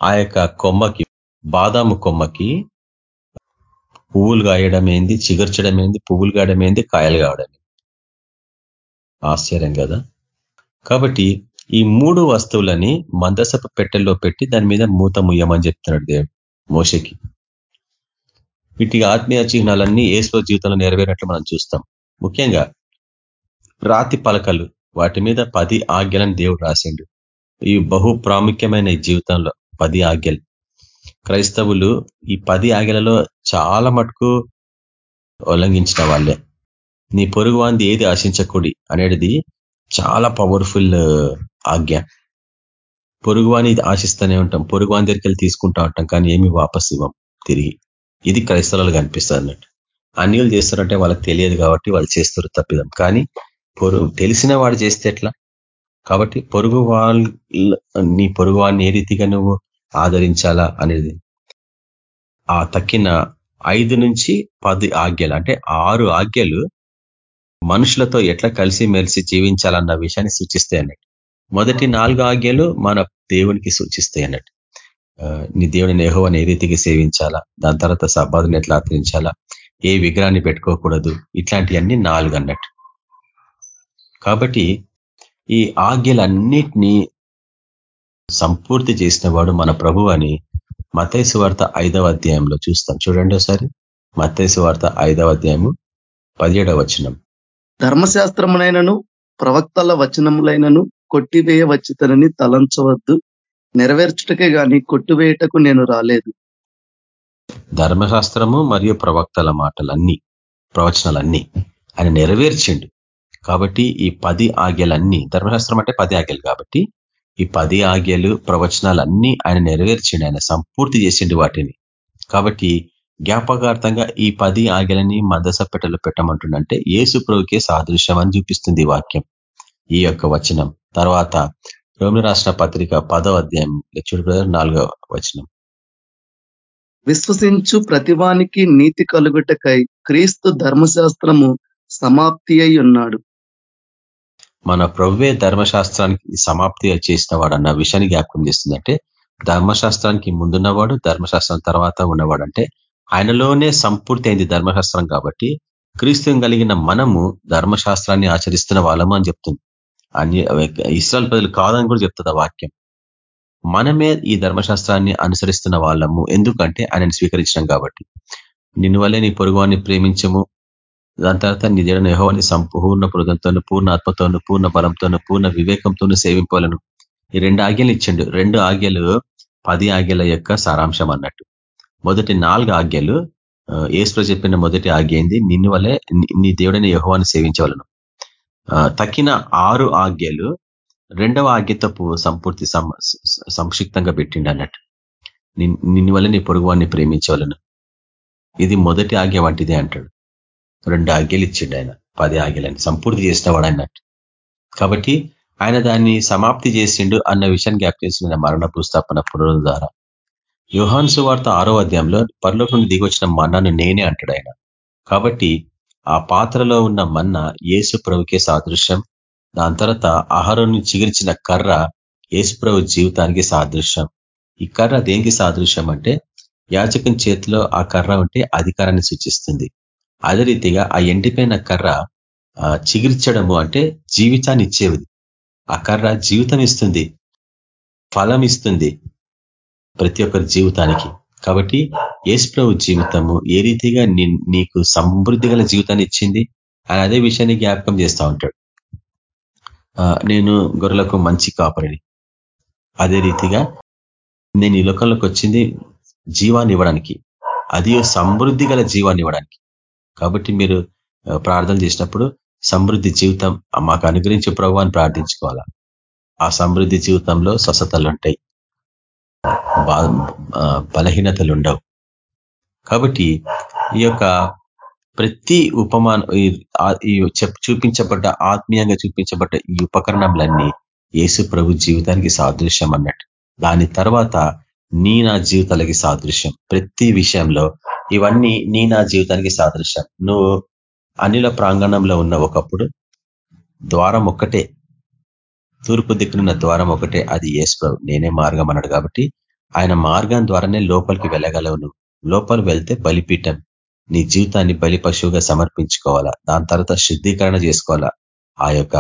ఆ యొక్క కొమ్మకి బాదాము కొమ్మకి పువ్వులు కాయడం ఏంది చిగుర్చడం ఏంది పువ్వులు కాయడం ఏంది కాయలు కావడం ఆశ్చర్యం కదా? కాబట్టి ఈ మూడు వస్తువులని మందసపు పెట్టెల్లో పెట్టి దాని మీద మూత ముయ్యమని చెప్తున్నాడు దేవుడు మోషకి. వీటి ఆత్మీయ చిహ్నాలన్నీ ఏసులో జీవితంలో నెరవేరినట్లు మనం చూస్తాం. ముఖ్యంగా రాతి పలకలు వాటి మీద పది ఆజ్ఞలను దేవుడు రాసిండు. ఈ బహు ప్రాముఖ్యమైన ఈ జీవితంలో పది ఆజ్ఞలు. క్రైస్తవులు ఈ పది ఆజ్ఞలలో చాలా మటుకు ఉల్లంఘించిన వాళ్ళే. నీ పొరుగు వాంది ఏది ఆశించకూడి అనేది చాలా పవర్ఫుల్ ఆజ్ఞ. పొరుగువాని ఆశిస్తూనే ఉంటాం. పొరుగువాని దగ్గరికి వెళ్ళి తీసుకుంటా ఉంటాం కానీ ఏమి వాపస్ ఇవ్వం తిరిగి. ఇది క్రైస్తవులు కనిపిస్తుంది అన్నట్టు. అన్యులు చేస్తారంటే వాళ్ళకి తెలియదు కాబట్టి వాళ్ళు చేస్తారు తప్పిదం. కానీ పొరుగు తెలిసిన వాడు చేస్తే ఎట్లా? కాబట్టి పొరుగు వాళ్ళ నీ పొరుగు వాడిని ఏ రీతిగా నువ్వు ఆదరించాలా అనేది. ఆ తక్కిన ఐదు నుంచి పది ఆజ్ఞలు అంటే ఆరు ఆజ్ఞలు మనుషులతో ఎట్లా కలిసి మెలిసి జీవించాలన్న విషయాన్ని సూచిస్తాయి అన్నట్టు. మొదటి నాలుగు ఆజ్ఞలు మన దేవునికి సూచిస్తాయి అన్నట్టు. నీ దేవుని ఎహోవని ఏ రీతికి సేవించాలా? దాని తర్వాత సబాధుని ఎట్లా ఆచరించాలా? ఏ విగ్రహాన్ని పెట్టుకోకూడదు? ఇట్లాంటివన్నీ నాలుగు అన్నట్టు. కాబట్టి ఈ ఆజ్ఞలన్నిటినీ సంపూర్తి చేసిన వాడు మన ప్రభు అని మతైసు వార్త ఐదవ అధ్యాయంలో చూస్తాం. చూడండి ఒకసారి. మతైసు వార్త ఐదవ అధ్యాయము పదిహేడవ వచనం. ధర్మశాస్త్రమునైనను ప్రవక్తల వచనములైనను కొట్టివేయవచ్చుతనని తలంచవద్దు. నెరవేర్చుటకే గాని కొట్టివేయటకు నేను రాలేదు. ధర్మశాస్త్రము మరియు ప్రవక్తల మాటలన్నీ ప్రవచనాలన్నీ ఆయన నెరవేర్చిండు. కాబట్టి ఈ పది ఆజ్ఞలన్నీ ధర్మశాస్త్రం అంటే పది ఆజ్ఞలు కాబట్టి ఈ పది ఆజ్ఞలు ప్రవచనాలన్నీ ఆయన నెరవేర్చిండు. ఆయన సంపూర్తి చేసిండు వాటిని. కాబట్టి జ్ఞాపకార్థంగా ఈ పది ఆజ్ఞలని మదస పెట్టలు పెట్టమంటుండంటే ఏసు ప్రభుకే సాదృశ్యం అని చూపిస్తుంది వాక్యం. ఈ యొక్క వచనం. తర్వాత రోమి రాష్ట్ర పత్రిక పదవ అధ్యాయం లెక్చర్ బ్రదర్ నాలుగవ వచనం. విశ్వసించు ప్రతివానికి నీతి కలుగుటకై క్రీస్తు ధర్మశాస్త్రము సమాప్తి అయి ఉన్నాడు. మన ప్రవ్వే ధర్మశాస్త్రానికి సమాప్తి చేసిన వాడు అన్న విషయాన్ని జ్ఞాపకం చేస్తుందంటే ధర్మశాస్త్రానికి ముందున్నవాడు ధర్మశాస్త్రం తర్వాత ఉన్నవాడు అంటే ఆయనలోనే సంపూర్తి అయింది ధర్మశాస్త్రం కాబట్టి క్రీస్తు కలిగిన మనము ధర్మశాస్త్రాన్ని ఆచరిస్తున్న వాళ్ళము అని చెప్తుంది. అన్ని ఇస్రాయల్ ప్రజలు కాదని కూడా చెప్తుంది వాక్యం. మనమే ఈ ధర్మశాస్త్రాన్ని అనుసరిస్తున్న వాళ్ళము. ఎందుకంటే ఆయనను స్వీకరించడం కాబట్టి. నిన్ను వల్లే నీ పొరుగువాన్ని ప్రేమించము. దాని తర్వాత నీ దేవుని యహోవాన్ని సంపూర్ణ హృదంతోను పూర్ణ ఆత్మతోను పూర్ణ బలంతోను పూర్ణ వివేకంతోను సేవింపాలను ఈ రెండు ఆజ్ఞలు ఇచ్చిండు. రెండు ఆజ్ఞలు పది ఆజ్ఞల యొక్క సారాంశం అన్నట్టు. మొదటి నాలుగు ఆజ్ఞలు ఏసులో చెప్పిన మొదటి ఆజ్ఞ ఏంది? నిన్ను వల్లే నీ దేవుడైన యహోవాన్ని సేవించవలను. తక్కిన ఆరు ఆజ్ఞలు రెండవ ఆజ్ఞతో సంపూర్తి సంక్షిప్తంగా పెట్టిండి అన్నట్టు. నిన్ను వల్ల నీ పొరుగువాన్ని ప్రేమించవలను. ఇది మొదటి ఆజ్ఞ వంటిదే అంటాడు. రెండు ఆజ్ఞలు ఇచ్చిండు ఆయన. పది ఆజ్ఞలని సంపూర్తి చేసినవాడు అన్నట్టు. కాబట్టి ఆయన దాన్ని సమాప్తి చేసిండు అన్న విషయాన్ని జ్ఞాప్ చేసిన మరణ భూస్థాపన పునరుల ద్వారా యుహాన్సు వార్త ఆరో అధ్యాయంలో పరలోకి నుండి దిగొచ్చిన మన్నాను నేనే అంటాడు ఆయన. కాబట్టి ఆ పాత్రలో ఉన్న మన్న ఏసు ప్రభుకే సాదృశ్యం. దాని తర్వాత ఆహారం చిగిరిచిన కర్ర ఏసుప్రభు జీవితానికి సాదృశ్యం. ఈ కర్ర దేనికి సాదృశ్యం అంటే యాచకం చేతిలో ఆ కర్ర ఉంటే అధికారాన్ని సూచిస్తుంది. అదే రీతిగా ఆ ఎండిపోయిన కర్ర చిగిర్చడము అంటే జీవితాన్ని ఇచ్చేది. ఆ కర్ర జీవితం ఇస్తుంది ఫలం ఇస్తుంది. ప్రతి ఒక్కరి జీవితానికి. కాబట్టి ఏసుప్రభు జీవితము ఏ రీతిగా నీకు సమృద్ధి జీవితాన్ని ఇచ్చింది అని అదే విషయాన్ని జ్ఞాపకం చేస్తూ ఉంటాడు. నేను గొర్రెలకు మంచి కాపరిని. అదే రీతిగా నేను ఈ లోకంలోకి వచ్చింది జీవాన్ని ఇవ్వడానికి. అది సమృద్ధి గల జీవాన్ని ఇవ్వడానికి. కాబట్టి మీరు ప్రార్థన చేసినప్పుడు సమృద్ధి జీవితం మాకు అనుగ్రహించే ప్రభు అని ప్రార్థించుకోవాలా? ఆ సమృద్ధి జీవితంలో స్వస్థతలు ఉంటాయి. బలహీనతలు ఉండవు కాబట్టి ఈ యొక్క ప్రతి ఉపమాన ఈ చూపించబడ్డ ఆత్మీయంగా చూపించబడ్డ ఈ ఉపకరణంలన్నీ యేసు ప్రభు జీవితానికి సాదృశ్యం అన్నట్టు. దాని తర్వాత నీ నా జీవితాలకి సాదృశ్యం. ప్రతి విషయంలో ఇవన్నీ నీ నా జీవితానికి సాదృశ్యం. నువ్వు అనిల ప్రాంగణంలో ఉన్న ఒకప్పుడు ద్వారం ఒక్కటే. తూర్పు దిక్కునున్న ద్వారం ఒకటే అది ఏసు నేనే మార్గం అన్నాడు కాబట్టి ఆయన మార్గం ద్వారానే లోపలికి వెళ్ళగలవు నువ్వు లోపలి వెళ్తే బలిపీఠం. నీ జీవితాన్ని బలి పశువుగా సమర్పించుకోవాలా? దాని తర్వాత శుద్ధీకరణ చేసుకోవాలా? ఆ యొక్క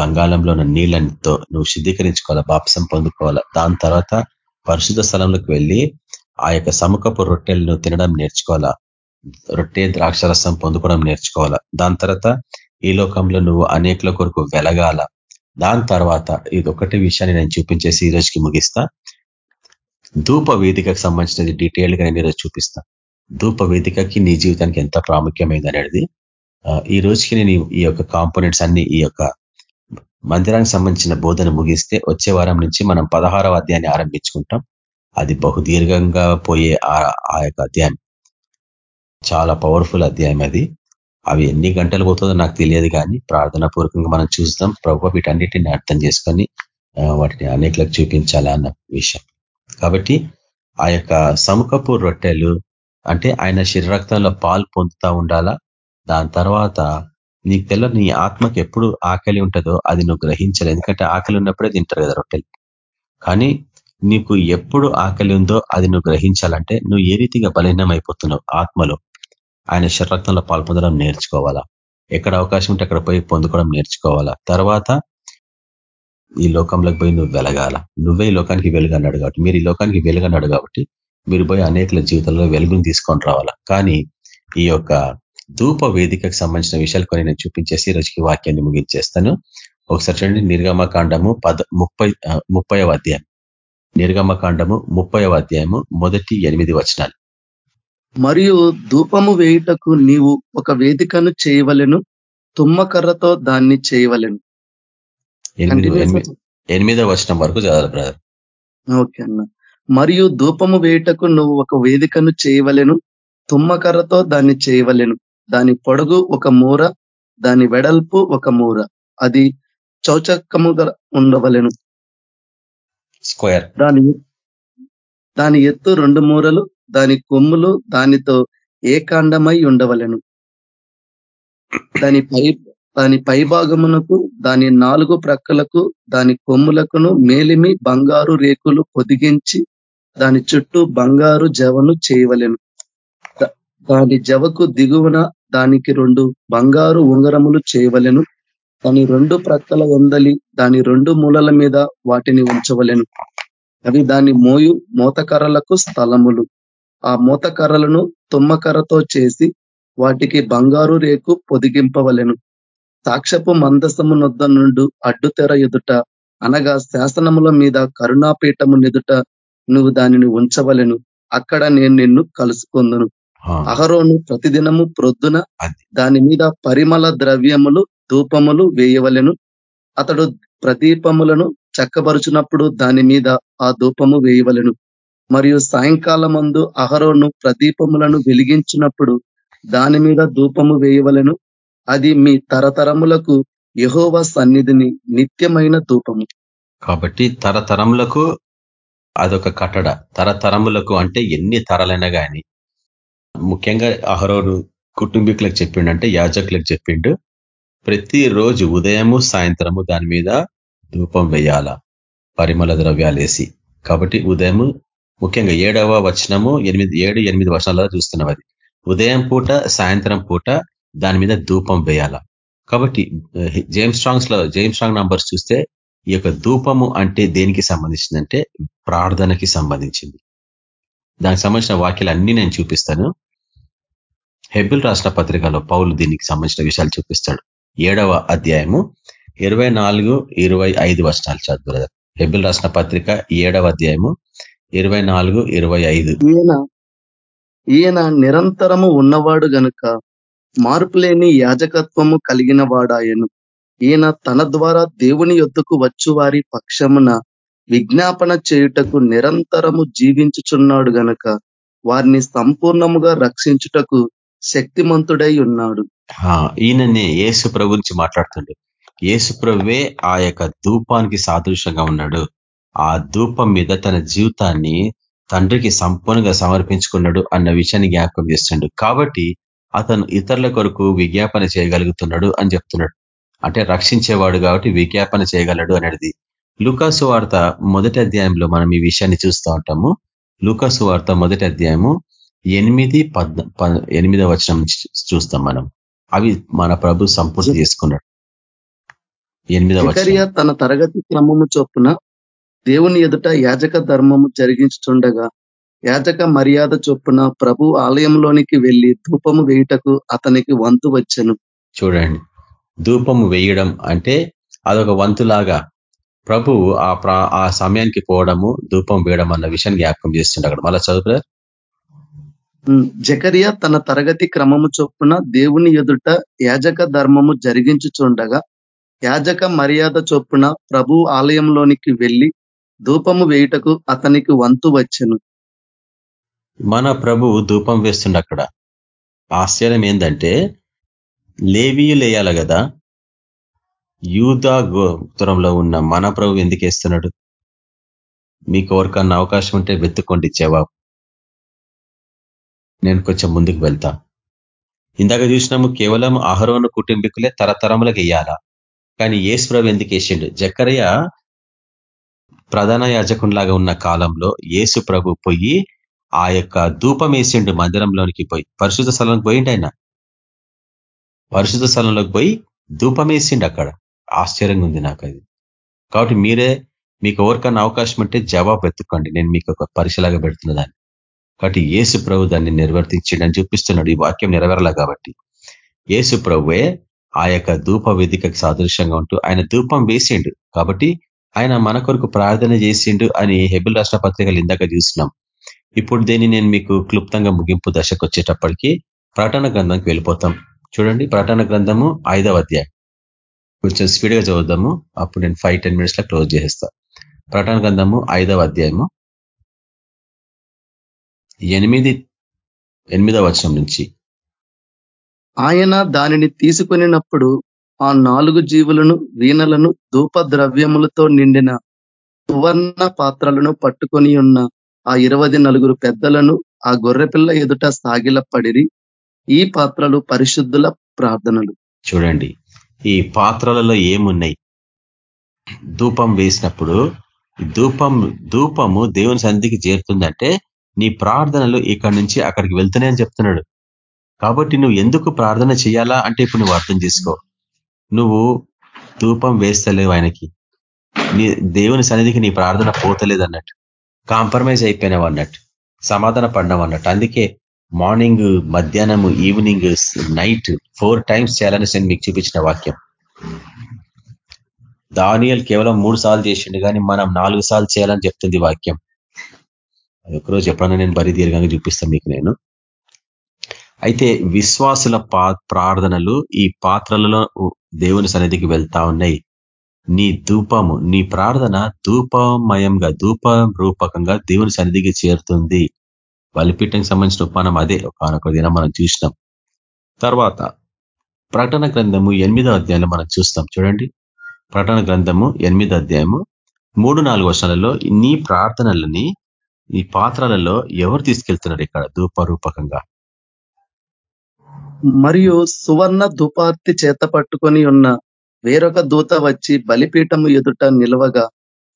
గంగాలంలో ఉన్న నీళ్ళతో నువ్వు శుద్ధీకరించుకోవాలా? బాప్సం పొందుకోవాలా? దాని తర్వాత పరిశుద్ధ స్థలంలోకి వెళ్ళి ఆ యొక్క సముఖపు రొట్టెలను తినడం నేర్చుకోవాలా? రొట్టె ద్రాక్షరసం పొందుకోవడం నేర్చుకోవాలా? దాని తర్వాత ఈ లోకంలో నువ్వు అనేకుల కొరకు వెలగాల? దాని తర్వాత ఇది ఒకటి విషయాన్ని నేను చూపించేసి ఈ రోజుకి ముగిస్తా. ధూప వేదికకు సంబంధించినది డీటెయిల్గా నేను ఈరోజు చూపిస్తా. ధూప వేదికకి నీ జీవితానికి ఎంత ప్రాముఖ్యమైంది అనేది ఈ రోజుకి నేను ఈ యొక్క కాంపోనెంట్స్ అన్ని ఈ యొక్క మందిరానికి సంబంధించిన బోధన ముగిస్తే వచ్చే వారం నుంచి మనం పదహారవ అధ్యాయాన్ని ఆరంభించుకుంటాం. అది బహుదీర్ఘంగా పోయే ఆ యొక్క అధ్యాయం. చాలా పవర్ఫుల్ అధ్యాయం అది. అవి ఎన్ని గంటలు పోతుందో నాకు తెలియదు కానీ ప్రార్థనా పూర్వకంగా మనం చూస్తాం. ప్రభు వీటన్నిటిని అర్థం చేసుకొని వాటిని అనేకలకు చూపించాలా అన్న విషయం. కాబట్టి ఆ యొక్క సముఖపు రొట్టెలు అంటే ఆయన శరీరక్తంలో పాలు పొందుతూ ఉండాలా? దాని తర్వాత నీకు తెల్ల నీ ఆత్మకి ఎప్పుడు ఆకలి ఉంటుందో అది నువ్వు గ్రహించాలి ఎందుకంటే ఆకలి ఉన్నప్పుడే తింటారు కదా రొట్టెలు. కానీ నీకు ఎప్పుడు ఆకలి ఉందో అది నువ్వు గ్రహించాలంటే నువ్వు ఏ రీతిగా బలహీనం అయిపోతున్నావు ఆత్మలో? ఆయన శరీరక్తంలో పాల్పొందడం నేర్చుకోవాలా? ఎక్కడ అవకాశం ఉంటే అక్కడ పోయి పొందుకోవడం నేర్చుకోవాలా? తర్వాత ఈ లోకంలోకి పోయి నువ్వు వెలగాల. నువ్వే ఈ లోకానికి వెలుగన్నాడు కాబట్టి మీరు ఈ లోకానికి వెలుగన్నాడు కాబట్టి మీరు పోయి అనేకల జీవితంలో వెలుగుని తీసుకొని రావాలా. కానీ ఈ యొక్క ధూప వేదికకు సంబంధించిన విషయాలు కొన్ని నేను చూపించేసి రోజుకి వాక్యాన్ని ముగించేస్తాను. ఒకసారి చూడండి నిర్గమకాండము పద ముప్పై ముప్పైవ అధ్యాయం. నిర్గమకాండము ముప్పైవ అధ్యాయము మొదటి ఎనిమిది వచనాలు. మరియు ధూపము వేయుటకు నీవు ఒక వేదికను చేయవలెను తుమ్మకర్రతో దాన్ని చేయవలను. ఎనిమిదో వచనం వరకు చదవాలి బ్రదర్ ఓకే అన్న. మరియు ధూపము వేయుటకు నువ్వు ఒక వేదికను చేయవలెను తుమ్మకర్రతో దాన్ని చేయవలెను. దాని పొడుగు ఒక మూర దాని వెడల్పు ఒక మూర. అది చౌచక్కముగా ఉండవలెను. స్క్వేర్ దాని దాని ఎత్తు రెండు మూరలు దాని కొమ్ములు దానితో ఏకాండమై ఉండవలెను. దాని పై దాని పైభాగమునకు దాని నాలుగు ప్రక్కలకు దాని కొమ్ములకును మేలిమి బంగారు రేకులు పొదిగించి దాని చుట్టూ బంగారు జవను చేయవలెను. దాని జవకు దిగువన దానికి రెండు బంగారు ఉంగరములు చేయవలెను. దాని రెండు ప్రక్కల వందలి దాని రెండు మూలల మీద వాటిని ఉంచవలెను. అవి దాని మోయు మూతకర్రలకు స్థలములు. ఆ మూతకర్రలను తుమ్మకర్రతో చేసి వాటికి బంగారు రేకు పొదిగింపవలెను. సాక్షపు మందసము నొద్ద నుండు అడ్డుతెర ఎదుట అనగా శాసనముల మీద కరుణాపీఠము నెదుట నువ్వు దానిని ఉంచవలెను. అక్కడ నేను నిన్ను కలుసుకుందును. అహరోను ప్రతిదినము ప్రొద్దున దాని మీద పరిమళ ద్రవ్యములు ధూపములు వేయవలెను. అతడు ప్రదీపములను చక్కబరుచినప్పుడు దాని మీద ఆ ధూపము వేయవలెను. మరియు సాయంకాలమందు అహరోను ప్రదీపములను వెలిగించినప్పుడు దాని మీద ధూపము వేయవలెను. అది మీ తరతరములకు యహోవ సన్నిధిని నిత్యమైన ధూపము. కాబట్టి తరతరములకు అదొక కట్టడ. తరతరములకు అంటే ఎన్ని తరాలైనా కానీ ముఖ్యంగా అహరోడు కుటుంబీకులకు చెప్పిండంటే యాజకులకు చెప్పిండు ప్రతిరోజు ఉదయము సాయంత్రము దాని మీద ధూపం వేయాల పరిమళ ద్రవ్యాలు వేసి. కాబట్టి ఉదయము ముఖ్యంగా ఏడవ వచనము ఎనిమిది ఏడు ఎనిమిది వచనాల చూస్తున్నాం అది. ఉదయం పూట సాయంత్రం పూట దాని మీద ధూపం వేయాల. కాబట్టి జేమ్స్ స్ట్రాంగ్స్లో జేమ్ స్ట్రాంగ్ నంబర్స్ చూస్తే ఈ యొక్క ధూపము అంటే దేనికి సంబంధించిందంటే ప్రార్థనకి సంబంధించింది. దానికి సంబంధించిన వాక్యాలు అన్ని నేను చూపిస్తాను. హెబిల్ రాష్ట్ర పత్రికలో పౌలు దీనికి సంబంధించిన విషయాలు చూపిస్తాడు. ఏడవ అధ్యాయము ఇరవై నాలుగు ఇరవై ఐదు వర్షాలు చదువు బ్రదర్. హెబిల్ రాసిన పత్రిక ఏడవ అధ్యాయము ఇరవై నాలుగు ఇరవై ఐదు. ఈయన ఈయన నిరంతరము ఉన్నవాడు గనుక మార్పులేని యాజకత్వము కలిగిన వాడాయను ఈయన తన ద్వారా దేవుని యొద్దకు వచ్చు వారి పక్షమున విజ్ఞాపన చేయుటకు నిరంతరము జీవించుచున్నాడు గనుక వారిని సంపూర్ణముగా రక్షించుటకు శక్తిమంతుడై ఉన్నాడు. ఆ, ఈయననే యేసు ప్రభు గురించి మాట్లాడుతుండు. యేసు ప్రభువే ఆ యొక్క ధూపానికి సాదృశ్యంగా ఉన్నాడు. ఆ ధూపం మీద తన జీవితాన్ని తండ్రికి సంపూర్ణంగా సమర్పించుకున్నాడు అన్న విషయాన్ని జ్ఞాపకం చేస్తుండు. కాబట్టి అతను ఇతరుల కొరకు విజ్ఞాపన చేయగలుగుతున్నాడు అని చెప్తున్నాడు. అంటే రక్షించేవాడు కాబట్టి విజ్ఞాపన చేయగలడు అనేది. లూకాసు వార్త మొదటి అధ్యాయంలో మనం ఈ విషయాన్ని చూస్తూ ఉంటాము. లూకాసు వార్త మొదటి అధ్యాయము ఎనిమిది పద్ ప- ఎనిమిదవ వచనం చూస్తాం మనం. అవి మన ప్రభు సంపూర్తి చేసుకున్నాడు. ఎనిమిదవ తన తరగతి క్రమము చొప్పున దేవుని ఎదుట యాజక ధర్మము జరిగించుతుండగా యాజక మర్యాద చొప్పున ప్రభు ఆలయంలోనికి వెళ్ళి ధూపము వేయుటకు అతనికి వంతు వచ్చెను. చూడండి. ధూపము వేయడం అంటే అదొక వంతులాగా ప్రభు ఆ ప్రా ఆ సమయానికి పోవడము ధూపం వేయడం అన్న విషయాన్ని జ్ఞాపకం చేస్తుండే అక్కడ. మళ్ళా చదువు జకరియా తన తరగతి క్రమము చొప్పున దేవుని ఎదుట యాజక ధర్మము జరిగించుచుండగా యాజక మర్యాద చొప్పున ప్రభు ఆలయంలోనికి వెళ్ళి ధూపము వేయుటకు అతనికి వంతు వచ్చెను. మన ప్రభువు ధూపం వేస్తుండే అక్కడ ఆశ్చర్యం ఏంటంటే లేవీయులు వేయాలి కదా. యూదా గోత్రంలో ఉన్న మన ప్రభు ఎందుకు వేస్తున్నాడు? మీకు ఎవరికన్నా అవకాశం ఉంటే వెతుక్కోండి జవాబు. నేను కొంచెం ముందుకు వెళ్తా. ఇందాక చూసినాము కేవలం అహరోను కుటుంబీకులే తరతరములకు వేయాలా? కానీ యేసు ప్రభు ఎందుకు వేసిండు? జకరయ్య ప్రధాన యాజకునిలాగా ఉన్న కాలంలో యేసు ప్రభు పోయి ఆ యొక్క ధూపం వేసిండు మందిరంలోనికి పోయి. పరిశుద్ధ స్థలంలోకి పోయిండు ఆయన. పరిశుద్ధ స్థలంలోకి పోయి ధూపం వేసిండు అక్కడ. ఆశ్చర్యంగా ఉంది నాకు అది కాబట్టి మీరే మీకు ఎవరికన్నా అవకాశం ఉంటే జవాబు ఎత్తుకోండి నేను మీకు ఒక పరీక్షలాగా పెడుతున్న దాన్ని. కాబట్టి యేసు ప్రభు దాన్ని నిర్వర్తించిండని చూపిస్తున్నాడు ఈ వాక్యం నెరవేరలా కాబట్టి. యేసు ప్రభువే ఆ యొక్క ధూప వేదికకు సాదృశ్యంగా ఉంటూ ఆయన ధూపం వేసిండు. కాబట్టి ఆయన మన కొరకు ప్రార్థన చేసిండు అని హెబిల్ రాష్ట్ర పత్రికలు ఇందాక చూసినాం. ఇప్పుడు దీన్ని నేను మీకు క్లుప్తంగా ముగింపు దశకు వచ్చేటప్పటికి ప్రకటన గ్రంథంకి వెళ్ళిపోతాం. చూడండి ప్రకటన గ్రంథము ఐదవ అధ్యాయం. కొంచెం స్పీడ్గా చదువుదాము. అప్పుడు నేను ఫైవ్ టెన్ మినిట్స్లో క్లోజ్ చేసేస్తా. ప్రకటన గ్రంథము ఐదవ అధ్యాయము. ఎనిమిది ఎనిమిదవ వచనం నుంచి. ఆయన దానిని తీసుకునినప్పుడు ఆ నాలుగు జీవులను వీణలను ధూప ద్రవ్యములతో నిండిన సువర్ణ పాత్రలను పట్టుకొని ఉన్న ఆ ఇరవై నలుగురు పెద్దలను ఆ గొర్రెపిల్ల ఎదుట సాగిలపడిరి. ఈ పాత్రలు పరిశుద్ధుల ప్రార్థనలు. చూడండి ఈ పాత్రలలో ఏమున్నాయి? ధూపం వేసినప్పుడు ధూపం ధూపము దేవుని సంధికి చేరుతుందంటే నీ ప్రార్థనలు ఇక్కడి నుంచి అక్కడికి వెళ్తున్నాయని చెప్తున్నాడు. కాబట్టి నువ్వు ఎందుకు ప్రార్థన చేయాలా అంటే ఇప్పుడు నువ్వు అర్థం చేసుకో. నువ్వు ధూపం వేస్తలేవు ఆయనకి. నీ దేవుని సన్నిధికి నీ ప్రార్థన పోతలేదు అన్నట్టు. కాంప్రమైజ్ అయిపోయినావు అన్నట్టు సమాధాన పడినావు అన్నట్టు అందుకే మార్నింగ్ మధ్యాహ్నం ఈవినింగ్ నైట్ ఫోర్ టైమ్స్ చేయాలని నేను మీకు చూపించిన వాక్యం. దానియల్ కేవలం మూడు సార్లు చేసిండు కానీ మనం నాలుగు సార్లు చేయాలని చెప్తుంది వాక్యం. అది ఒకరోజు ఎప్పుడన్నా నేను బరి దీర్ఘంగా చూపిస్తాను మీకు నేను. అయితే విశ్వాసుల ప్రార్థనలు ఈ పాత్రలలో దేవుని సన్నిధికి వెళ్తా ఉన్నాయి. నీ ధూపము నీ ప్రార్థన ధూపమయంగా ధూప రూపకంగా దేవుని సన్నిధికి చేరుతుంది. బలిపీఠంకి సంబంధించిన ఉపానం అదే. ఒకనొక దినం మనం చూసినాం. తర్వాత ప్రకటన గ్రంథము ఎనిమిదో అధ్యాయంలో మనం చూస్తాం. చూడండి. ప్రకటన గ్రంథము ఎనిమిదో అధ్యాయము మూడు నాలుగు వర్షాలలో నీ ప్రార్థనలని ఈ పాత్రలలో ఎవరు తీసుకెళ్తున్నారు ఇక్కడ? ధూప రూపకంగా మరియు సువర్ణ ధూపార్తి చేత పట్టుకొని ఉన్న వేరొక దూత వచ్చి బలిపీఠము ఎదుట నిలవగా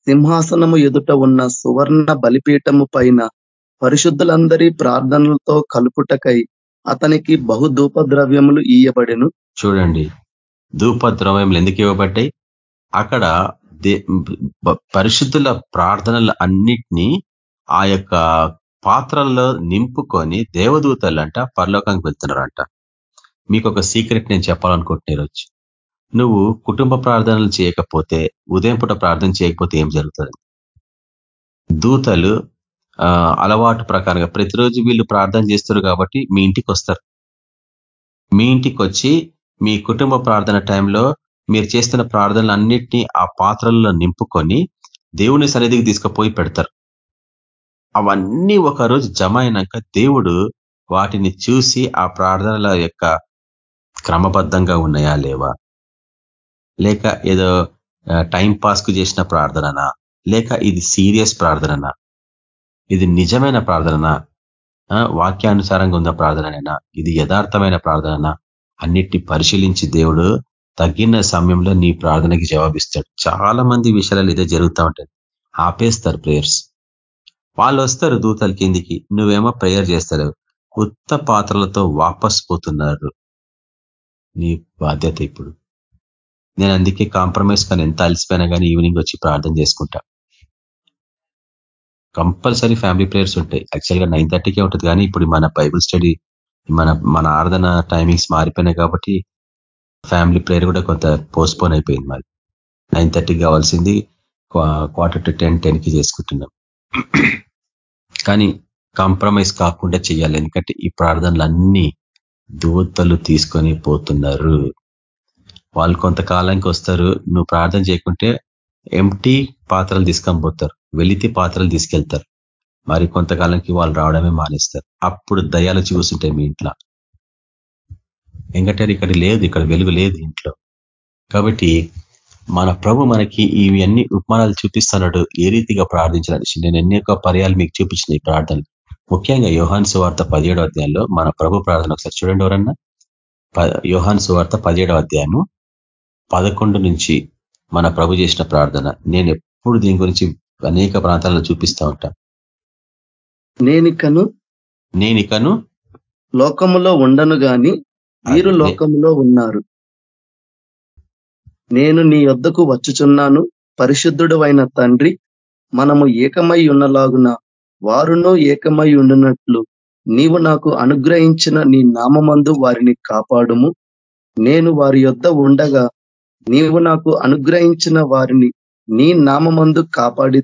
సింహాసనము ఎదుట ఉన్న సువర్ణ బలిపీఠము పైన పరిశుద్ధులందరి ప్రార్థనలతో కలుపుటకై అతనికి బహు ధూప ద్రవ్యములు ఇయ్యబడెను. చూడండి ధూప ద్రవ్యములు ఎందుకు ఇవ్వబడ్డాయి? అక్కడ పరిశుద్ధుల ప్రార్థనలు అన్నిటినీ ఆ యొక్క పాత్రల్లో నింపుకొని దేవదూతలంట పరలోకానికి వెళ్తున్నారంట. మీకు ఒక సీక్రెట్ నేను చెప్పాలనుకుంటున్నారు వచ్చి నువ్వు కుటుంబ ప్రార్థనలు చేయకపోతే ఉదయం పూట ప్రార్థన చేయకపోతే ఏం జరుగుతుంది? దూతలు అలవాటు ప్రకారంగా ప్రతిరోజు వీళ్ళు ప్రార్థన చేస్తారు కాబట్టి మీ ఇంటికి వస్తారు. మీ ఇంటికి వచ్చి మీ కుటుంబ ప్రార్థన టైంలో మీరు చేస్తున్న ప్రార్థనలన్నింటినీ ఆ పాత్రల్లో నింపుకొని దేవుని సన్నిధికి తీసుకుపోయి పెడతారు. అవన్నీ ఒకరోజు జమ అయినాక దేవుడు వాటిని చూసి ఆ ప్రార్థనల యొక్క క్రమబద్ధంగా ఉన్నాయా లేవా? లేక ఏదో టైం పాస్కు చేసిన ప్రార్థననా? లేక ఇది సీరియస్ ప్రార్థననా? ఇది నిజమైన ప్రార్థననా? వాక్యానుసారంగా ఉన్న ప్రార్థనైనా ఇది యథార్థమైన ప్రార్థన అన్నిటిని పరిశీలించి దేవుడు తగ్గిన సమయంలో నీ ప్రార్థనకి జవాబిస్తాడు. చాలా మంది విషయాలు ఇదే జరుగుతూ ఉంటుంది. ఆపేస్తారు ప్రేయర్స్ వాళ్ళు వస్తారు దూతల కిందికి. నువ్వేమో ప్రేయర్ చేస్తారు కొత్త పాత్రలతో వాపస్ పోతున్నారు. నీ బాధ్యత ఇప్పుడు. నేను అందుకే కాంప్రమైజ్ కానీ ఎంత అలసిపోయినా కానీ ఈవినింగ్ వచ్చి ప్రార్థన చేసుకుంటా. కంపల్సరీ ఫ్యామిలీ ప్రేయర్స్ ఉంటాయి. యాక్చువల్గా నైన్ థర్టీకే ఉంటుంది కానీ ఇప్పుడు మన బైబుల్ స్టడీ మన మన ఆరాధన టైమింగ్స్ మారిపోయినాయి కాబట్టి ఫ్యామిలీ ప్రేయర్ కూడా కొంత పోస్ట్పోన్ అయిపోయింది మరి. నైన్ థర్టీకి కావాల్సింది క్వార్టర్ టు టెన్ టెన్కి చేసుకుంటున్నాం. కానీ కాంప్రమైజ్ కాకుండా చేయాలి. ఎందుకంటే ఈ ప్రార్థనలన్నీ దూతలు తీసుకొని పోతున్నారు. వాళ్ళు కొంతకాలానికి వస్తారు నువ్వు ప్రార్థన చేయకుంటే ఎంటీ పాత్రలు తీసుకొని పోతారు వెలితి పాత్రలు తీసుకెళ్తారు. మరి కొంతకాలానికి వాళ్ళు రావడమే మానేస్తారు. అప్పుడు దయాలు చూస్తుంటాయి మీ ఇంట్లో. ఎందుకంటే ఇక్కడ లేదు ఇక్కడ వెలుగు లేదు ఇంట్లో. కాబట్టి మన ప్రభు మనకి ఇవి అన్ని ఉపమానాలు చూపిస్తున్నాడు ఏ రీతిగా ప్రార్థించాడు నేను ఎన్ని పర్యాలు మీకు చూపించిన ఈ ప్రార్థన ముఖ్యంగా యోహాన్ సువార్త పదిహేడో అధ్యాయంలో మన ప్రభు ప్రార్థన ఒకసారి చూడండి ఎవరన్నా? యోహాన్ సువార్త పదిహేడో అధ్యాయము పదకొండు నుంచి మన ప్రభు చేసిన ప్రార్థన. నేను ఎప్పుడు దీని గురించి అనేక ప్రాంతాలలో చూపిస్తూ ఉంటా. నేనికను నేనికను లోకములో ఉండను గాని వీరు లోకములో ఉన్నారు. నేను నీ వద్దకు వచ్చుచున్నాను. పరిశుద్ధుడు అయిన తండ్రి మనము ఏకమై ఉన్నలాగున వారును ఏకమై ఉండినట్లు నీవు నాకు అనుగ్రహించిన నీ నామందు వారిని కాపాడుము. నేను వారి యొద్ద ఉండగా నీవు నాకు అనుగ్రహించిన వారిని నీ నామందు కాపాడి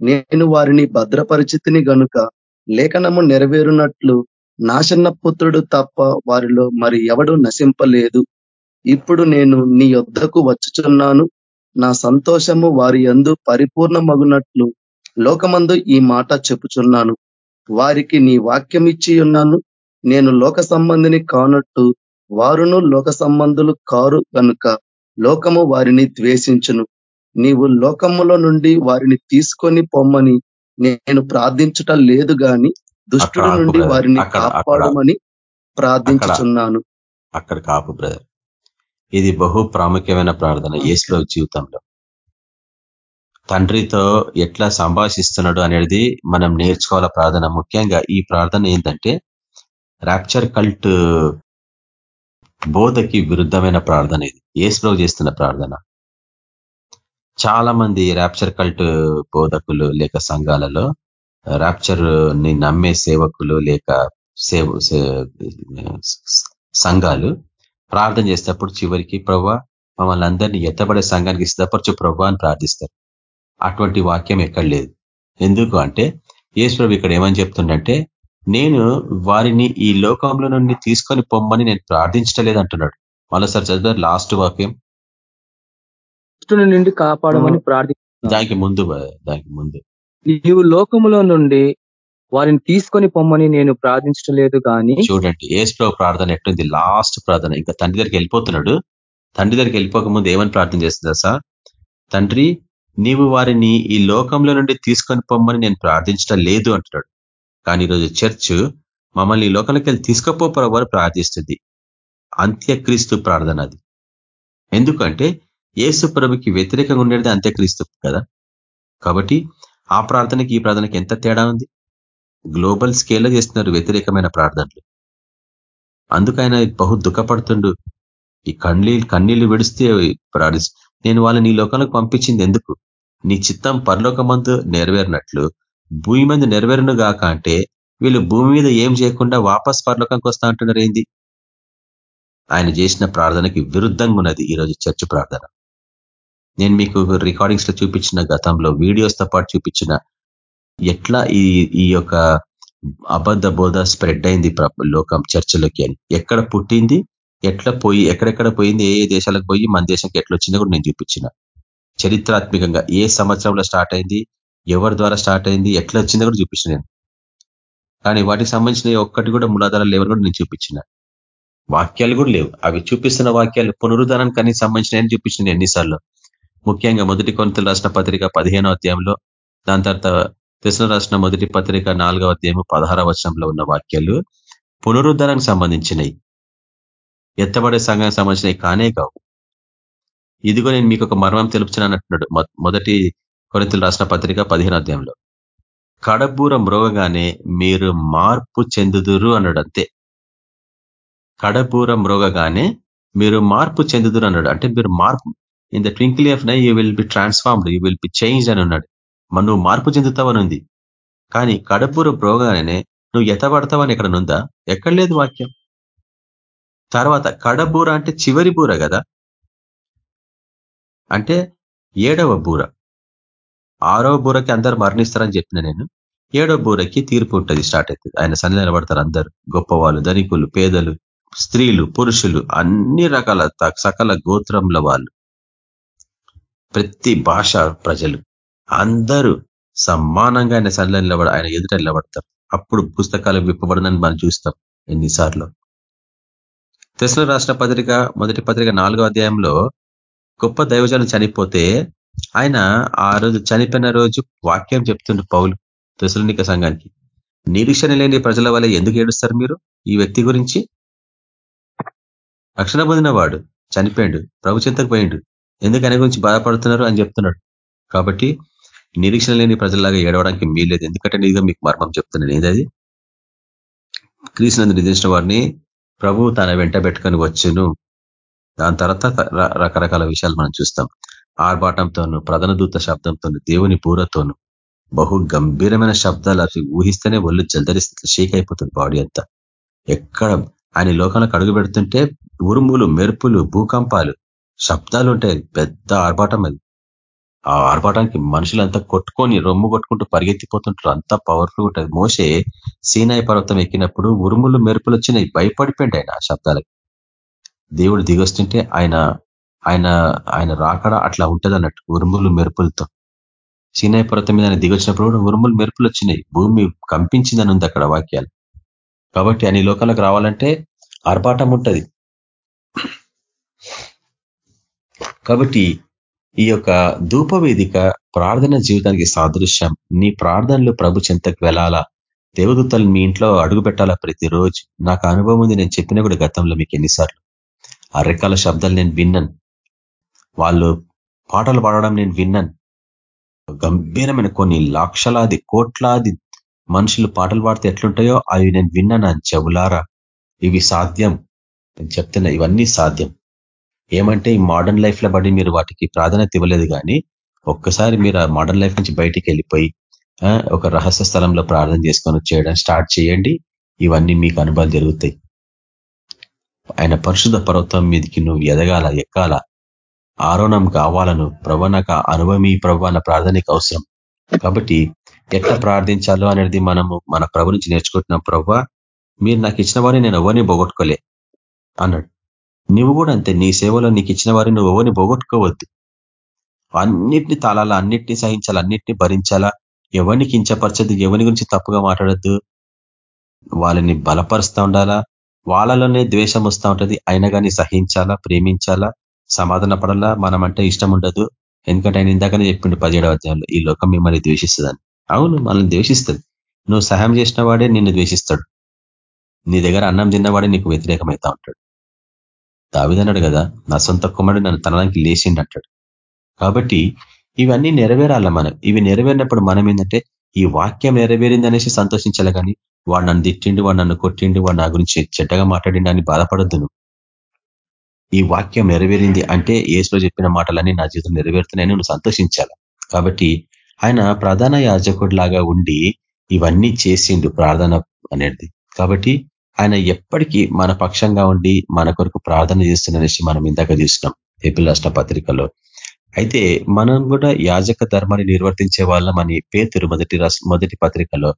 నేను వారిని భద్రపరిచితిని గనుక లేఖనము నెరవేరునట్లు నాశన్న పుత్రుడు తప్ప వారిలో మరి ఎవడు నశింపలేదు. ఇప్పుడు నేను నీ యొద్దకు వచ్చుచున్నాను. నా సంతోషము వారి ఎందు పరిపూర్ణమగునట్లు లోకమందు ఈ మాట చెప్పుచున్నాను. వారికి నీ వాక్యం ఇచ్చి ఉన్నాను. నేను లోక సంబంధిని కానట్టు వారును లోక సంబంధులు కారు కనుక లోకము వారిని ద్వేషించును. నీవు లోకములో నుండి వారిని తీసుకొని పొమ్మని. నేను ప్రార్థించుట లేదు గాని దుష్టుడు నుండి వారిని కాపాడమని ప్రార్థించుచున్నాను. అక్కడ కాపు బ్రదర్. ఇది బహు ప్రాముఖ్యమైన ప్రార్థన ఏసులో జీవితంలో. తండ్రితో ఎట్లా సంభాషిస్తున్నాడు అనేది మనం నేర్చుకోవాల ప్రార్థన. ముఖ్యంగా ఈ ప్రార్థన ఏంటంటే ర్యాప్చర్ కల్ట్ బోధకి విరుద్ధమైన ప్రార్థన ఇది. ఏసులో చేస్తున్న ప్రార్థన. చాలా మంది ర్యాప్చర్ కల్ట్ బోధకులు లేక సంఘాలలో ర్యాప్చర్ని నమ్మే సేవకులు లేక సేవ సంఘాలు ప్రార్థన చేసేటప్పుడు చివరికి ప్రవ్వా మమ్మల్ని అందరినీ ఎత్తబడే సంఘానికి సిద్ధపరచు ప్రభా అని ప్రార్థిస్తారు. అటువంటి వాక్యం ఎక్కడ లేదు. ఎందుకు అంటే ఈశ్వరు ఇక్కడ ఏమని చెప్తుండంటే నేను వారిని ఈ లోకంలో నుండి తీసుకొని పొమ్మని నేను ప్రార్థించలేదు అంటున్నాడు మరోసారి చదివారు లాస్ట్ వాక్యం. నుండి కాపాడమని ప్రార్థి దానికి ముందు దానికి ముందు. నీవు లోకములో నుండి వారిని తీసుకొని పొమ్మని నేను ప్రార్థించడం లేదు కానీ చూడండి ఏస్ప్రో ప్రార్థన ఎట్టుంది లాస్ట్ ప్రార్థన. ఇంకా తండ్రి దగ్గరికి వెళ్ళిపోతున్నాడు. తండ్రి దగ్గరికి వెళ్ళిపోక ముందు ఏమని ప్రార్థన చేస్తుందా సార్ తండ్రి నీవు వారిని ఈ లోకంలో నుండి తీసుకొని పొమ్మని నేను ప్రార్థించడం లేదు అంటున్నాడు. కానీ ఈరోజు చర్చ్ మమ్మల్ని ఈ లోకంలోకి వెళ్ళి తీసుకపోవారు ప్రార్థిస్తుంది. అంత్యక్రీస్తు ప్రార్థన అది. ఎందుకంటే ఏసు ప్రభుకి వ్యతిరేకంగా ఉండేది అంత్యక్రీస్తు కదా. కాబట్టి ఆ ప్రార్థనకి ఈ ప్రార్థనకి ఎంత తేడా ఉంది? గ్లోబల్ స్కేల్లో చేస్తున్నారు వ్యతిరేకమైన ప్రార్థనలు. అందుకైన బహు దుఃఖపడుతుండు. ఈ కన్నీళ్ళు విడిస్తే ప్రార్థి నేను వాళ్ళని నీ లోకంలోకి పంపించింది ఎందుకు? నీ చిత్తం పరలోకమందు నెరవేరినట్లు భూమి మీద నెరవేరును గాక అంటే వీళ్ళు భూమి మీద ఏం చేయకుండా వాపస్ పరలోకంకి వస్తా అంటున్నారు ఏంది? ఆయన చేసిన ప్రార్థనకి విరుద్ధంగా ఉన్నది ఈరోజు చర్చ్ ప్రార్థన. నేను మీకు రికార్డింగ్స్లో చూపించిన గతంలో వీడియోస్తో పాటు చూపించిన ఎట్లా ఈ ఈ యొక్క అబద్ధ బోధ స్ప్రెడ్ అయింది లోకం చర్చలోకి అని. ఎక్కడ పుట్టింది? ఎట్లా పోయి ఎక్కడెక్కడ పోయింది? ఏ దేశాలకు పోయి? మన దేశంకి ఎట్లా వచ్చిందో కూడా నేను చూపించిన. చరిత్రాత్మకంగా ఏ సంవత్సరంలో స్టార్ట్ అయింది? ఎవరి ద్వారా స్టార్ట్ అయింది ఎట్లా వచ్చిందో కూడా చూపించిన నేను. కానీ వాటికి సంబంధించిన ఒక్కటి కూడా మూలాధారాలు లేవని కూడా నేను చూపించిన. వాక్యాలు కూడా లేవు. అవి చూపిస్తున్న వాక్యాలు పునరుద్ధానానికి అన్ని సంబంధించిన చూపించిన ఎన్నిసార్లు. ముఖ్యంగా మొదటి కొనతలు రాసిన పత్రిక పదిహేనో అధ్యాయంలో దాని తర్వాత తెసిన రాసిన మొదటి పత్రిక నాలుగవ అధ్యాయం పదహార వచనంలో ఉన్న వాక్యాలు పునరుద్ధరణకు సంబంధించినవి ఎత్తబడే సంఘానికి సంబంధించినవి కానే కావు. ఇదిగో నేను మీకు ఒక మర్మం తెలుపుచున్నాను అంటున్నాడు. మొదటి కొరితలు రాసిన పత్రిక పదిహేను అధ్యాయంలో. కడబూర మ్రోగగానే మీరు మార్పు చెందుదురు అన్నాడు అంతే. కడబూర మ్రోగగానే మీరు మార్పు చెందుదురు అన్నాడు. అంటే మీరు మార్పు in the twinkle of eye you will be transformed you will be change అని ఉన్నాడు. నువ్వు మార్పు చెందుతావని ఉంది. కానీ కడపూర మ్రోగగానే నువ్వు ఎతబడతావని ఎక్కడ నుందా ఎక్కడ లేదు వాక్యం. తర్వాత కడబూర అంటే చివరి బూర కదా? అంటే ఏడవ బూర. ఆరవ బూరకి అందరు మరణిస్తారని చెప్పిన నేను ఏడవ బూరకి తీర్పు ఉంటుంది స్టార్ట్ అవుతుంది. ఆయన సన్ని నిలబడతారు అందరు గొప్పవాళ్ళు ధనికులు పేదలు స్త్రీలు పురుషులు అన్ని రకాల సకల గోత్రంల వాళ్ళు. ప్రతి భాష ప్రజలు అందరూ సమానంగా ఆయన సన్నిలో నిలబడ ఆయన ఎదుట నిలబడతారు. అప్పుడు పుస్తకాలు విప్పబడనని మనం చూస్తాం ఎన్నిసార్లు. తెసలు రాష్ట్ర పత్రిక మొదటి పత్రిక నాలుగో అధ్యాయంలో గొప్ప దైవజనం చనిపోతే ఆయన ఆ రోజు చనిపోయిన రోజు వాక్యం చెప్తుండ్రు పౌలు తెసలనిక సంఘానికి. నిరీక్షణ లేని ప్రజల వల్ల ఎందుకు ఏడుస్తారు మీరు? ఈ వ్యక్తి గురించి? రక్షణ పొందిన వాడు చనిపోయిండు ప్రభు చింతకు పోయిండు. ఎందుకు ఆయన గురించి బాధపడుతున్నారు అని చెప్తున్నాడు. కాబట్టి నిరీక్షణ లేని ప్రజల్లాగా ఏడవడానికి మీలేదు ఎందుకంటే నీగా మీకు మర్మం చెప్తున్నాను. ఏదది? క్రీస్తునందు నిధించిన వారిని ప్రభు తన వెంట పెట్టుకొని వచ్చును. దాని తర్వాత రకరకాల విషయాలు మనం చూస్తాం. ఆర్భాటంతోను ప్రధాన దూత శబ్దంతోను దేవుని పూరతోను బహు గంభీరమైన శబ్దాలు అవి ఊహిస్తేనే ఒళ్ళు జల్దరిస్తుంది షేక్ అయిపోతుంది బాడీ అంతా. ఎక్కడ ఆయన లోకంలోకి అడుగు పెడుతుంటే ఉరుములు మెరుపులు భూకంపాలు శబ్దాలు ఉంటాయి. పెద్ద ఆర్భాటం అది. ఆ ఆర్భాటానికి మనుషులంతా కొట్టుకొని రొమ్ము కొట్టుకుంటూ పరిగెత్తిపోతుంటారు. అంతా పవర్ఫుల్ ఉంటుంది. మోసే సీనాయి పర్వతం ఎక్కినప్పుడు ఉరుములు మెరుపులు వచ్చినాయి. భయపడిపోయింది ఆయన ఆ శబ్దాలకి. దేవుడు దిగొస్తుంటే ఆయన ఆయన ఆయన రాకడ అట్లా ఉంటుంది అన్నట్టు ఉరుములు మెరుపులతో. సీనాయి పర్వతం మీద ఆయన దిగొచ్చినప్పుడు కూడా ఉరుములు మెరుపులు వచ్చినాయి. భూమి కంపించిందని ఉంది అక్కడ వాక్యాలు. కాబట్టి అన్ని లోకాలకు రావాలంటే ఆర్భాటం ఉంటుంది. కాబట్టి ఈ యొక్క ధూపవేదిక ప్రార్థన జీవితానికి సాదృశ్యం. నీ ప్రార్థనలు ప్రభు చెంతకు వెళ్ళాలా? దేవదూతలు మీ ఇంట్లో అడుగు పెట్టాలా ప్రతిరోజు? నాకు అనుభవం ఉంది నేను చెప్పిన కూడా గతంలో మీకు ఎన్నిసార్లు. ఆ రెక్కల శబ్దాలు నేను విన్నాను. వాళ్ళు పాటలు పాడడం నేను విన్నాను. గంభీరమైన కొన్ని లక్షలాది కోట్లాది మనుషులు పాటలు పాడితే ఎట్లుంటాయో అవి నేను విన్నాను చెవులారా. ఇవి సాధ్యం. నేను చెప్తున్నా ఇవన్నీ సాధ్యం. ఏమంటే ఈ మోడర్న్ లైఫ్లో బట్టి మీరు వాటికి ప్రాధాన్యత ఇవ్వలేదు కానీ ఒక్కసారి మీరు ఆ మోడర్న్ లైఫ్ నుంచి బయటికి వెళ్ళిపోయి ఒక రహస్య స్థలంలో ప్రార్థన చేసుకొని చేయడం స్టార్ట్ చేయండి. ఇవన్నీ మీకు అనుభవాలు జరుగుతాయి. ఆయన పరిశుద్ధ పర్వతం మీదకి నువ్వు ఎదగాల ఎక్కాల. ఆరోణం కావాలను ప్రభ నాకు అనుభవమీ ప్రభు అన్న ప్రార్థనకి అవసరం. కాబట్టి ఎట్లా ప్రార్థించాలో అనేది మనము మన ప్రభు నుంచి నేర్చుకుంటున్నాం ప్రభు మీరు నాకు ఇచ్చిన వారిని నేను ఎవరిని పోగొట్టుకోలే? అన్నాడు. నువ్వు కూడా అంతే నీ సేవలో నీకు ఇచ్చిన వారిని నువ్వు ఎవరిని పోగొట్టుకోవద్దు. అన్నిటిని తాళాలా అన్నిటిని సహించాలా అన్నిటిని భరించాలా? ఎవరిని కించపరచద్దు ఎవరి గురించి తప్పుగా మాట్లాడద్దు? వాళ్ళని బలపరుస్తూ ఉండాలా? వాళ్ళలోనే ద్వేషం వస్తూ ఉంటది. అయినా కానీ సహించాలా ప్రేమించాలా? సమాధాన పడలా మనం అంటే ఇష్టం ఉండదు. ఎందుకంటే ఆయన ఇందాకనే చెప్పిండు పదిహేడవ అధ్యాయంలో ఈ లోకం మిమ్మల్ని ద్వేషిస్తుందని. అవును మనల్ని ద్వేషిస్తుంది. నువ్వు సహాయం చేసిన వాడే నిన్ను ద్వేషిస్తాడు. నీ దగ్గర అన్నం తిన్నవాడే నీకు వ్యతిరేకమవుతా ఉంటాడు. దావిదన్నాడు కదా నా సొంత కుమారుడు నన్ను తనడానికి లేచిండి అంటాడు. కాబట్టి ఇవన్నీ నెరవేరాల మనం? ఇవి నెరవేరినప్పుడు మనం ఏంటంటే ఈ వాక్యం నెరవేరింది అనేసి సంతోషించాలి కానీ వాడు నన్ను తిట్టిండు వాడు నన్ను కొట్టిండు వాడు నా గురించి చెడ్డగా మాట్లాడిండు అని బాధపడద్దు ఈ వాక్యం నెరవేరింది అంటే ఏసులో చెప్పిన మాటలన్నీ నా జీవితం నెరవేరుతున్నాయని నువ్వు సంతోషించాలి. కాబట్టి ఆయన ప్రధాన యాజకుడు లాగా ఉండి ఇవన్నీ చేసిండు ప్రార్థన అనేది. కాబట్టి ఆయన ఎప్పటికీ మన పక్షంగా ఉండి మన కొరకు ప్రార్థన చేస్తున్న విషయం మనం ఇందాక చూసినాం ఏపీ రాష్ట్ర పత్రికలో. అయితే మనం కూడా యాజక ధర్మాన్ని నిర్వర్తించే వాళ్ళం అని పేతురు మొదటి మొదటి పత్రికలో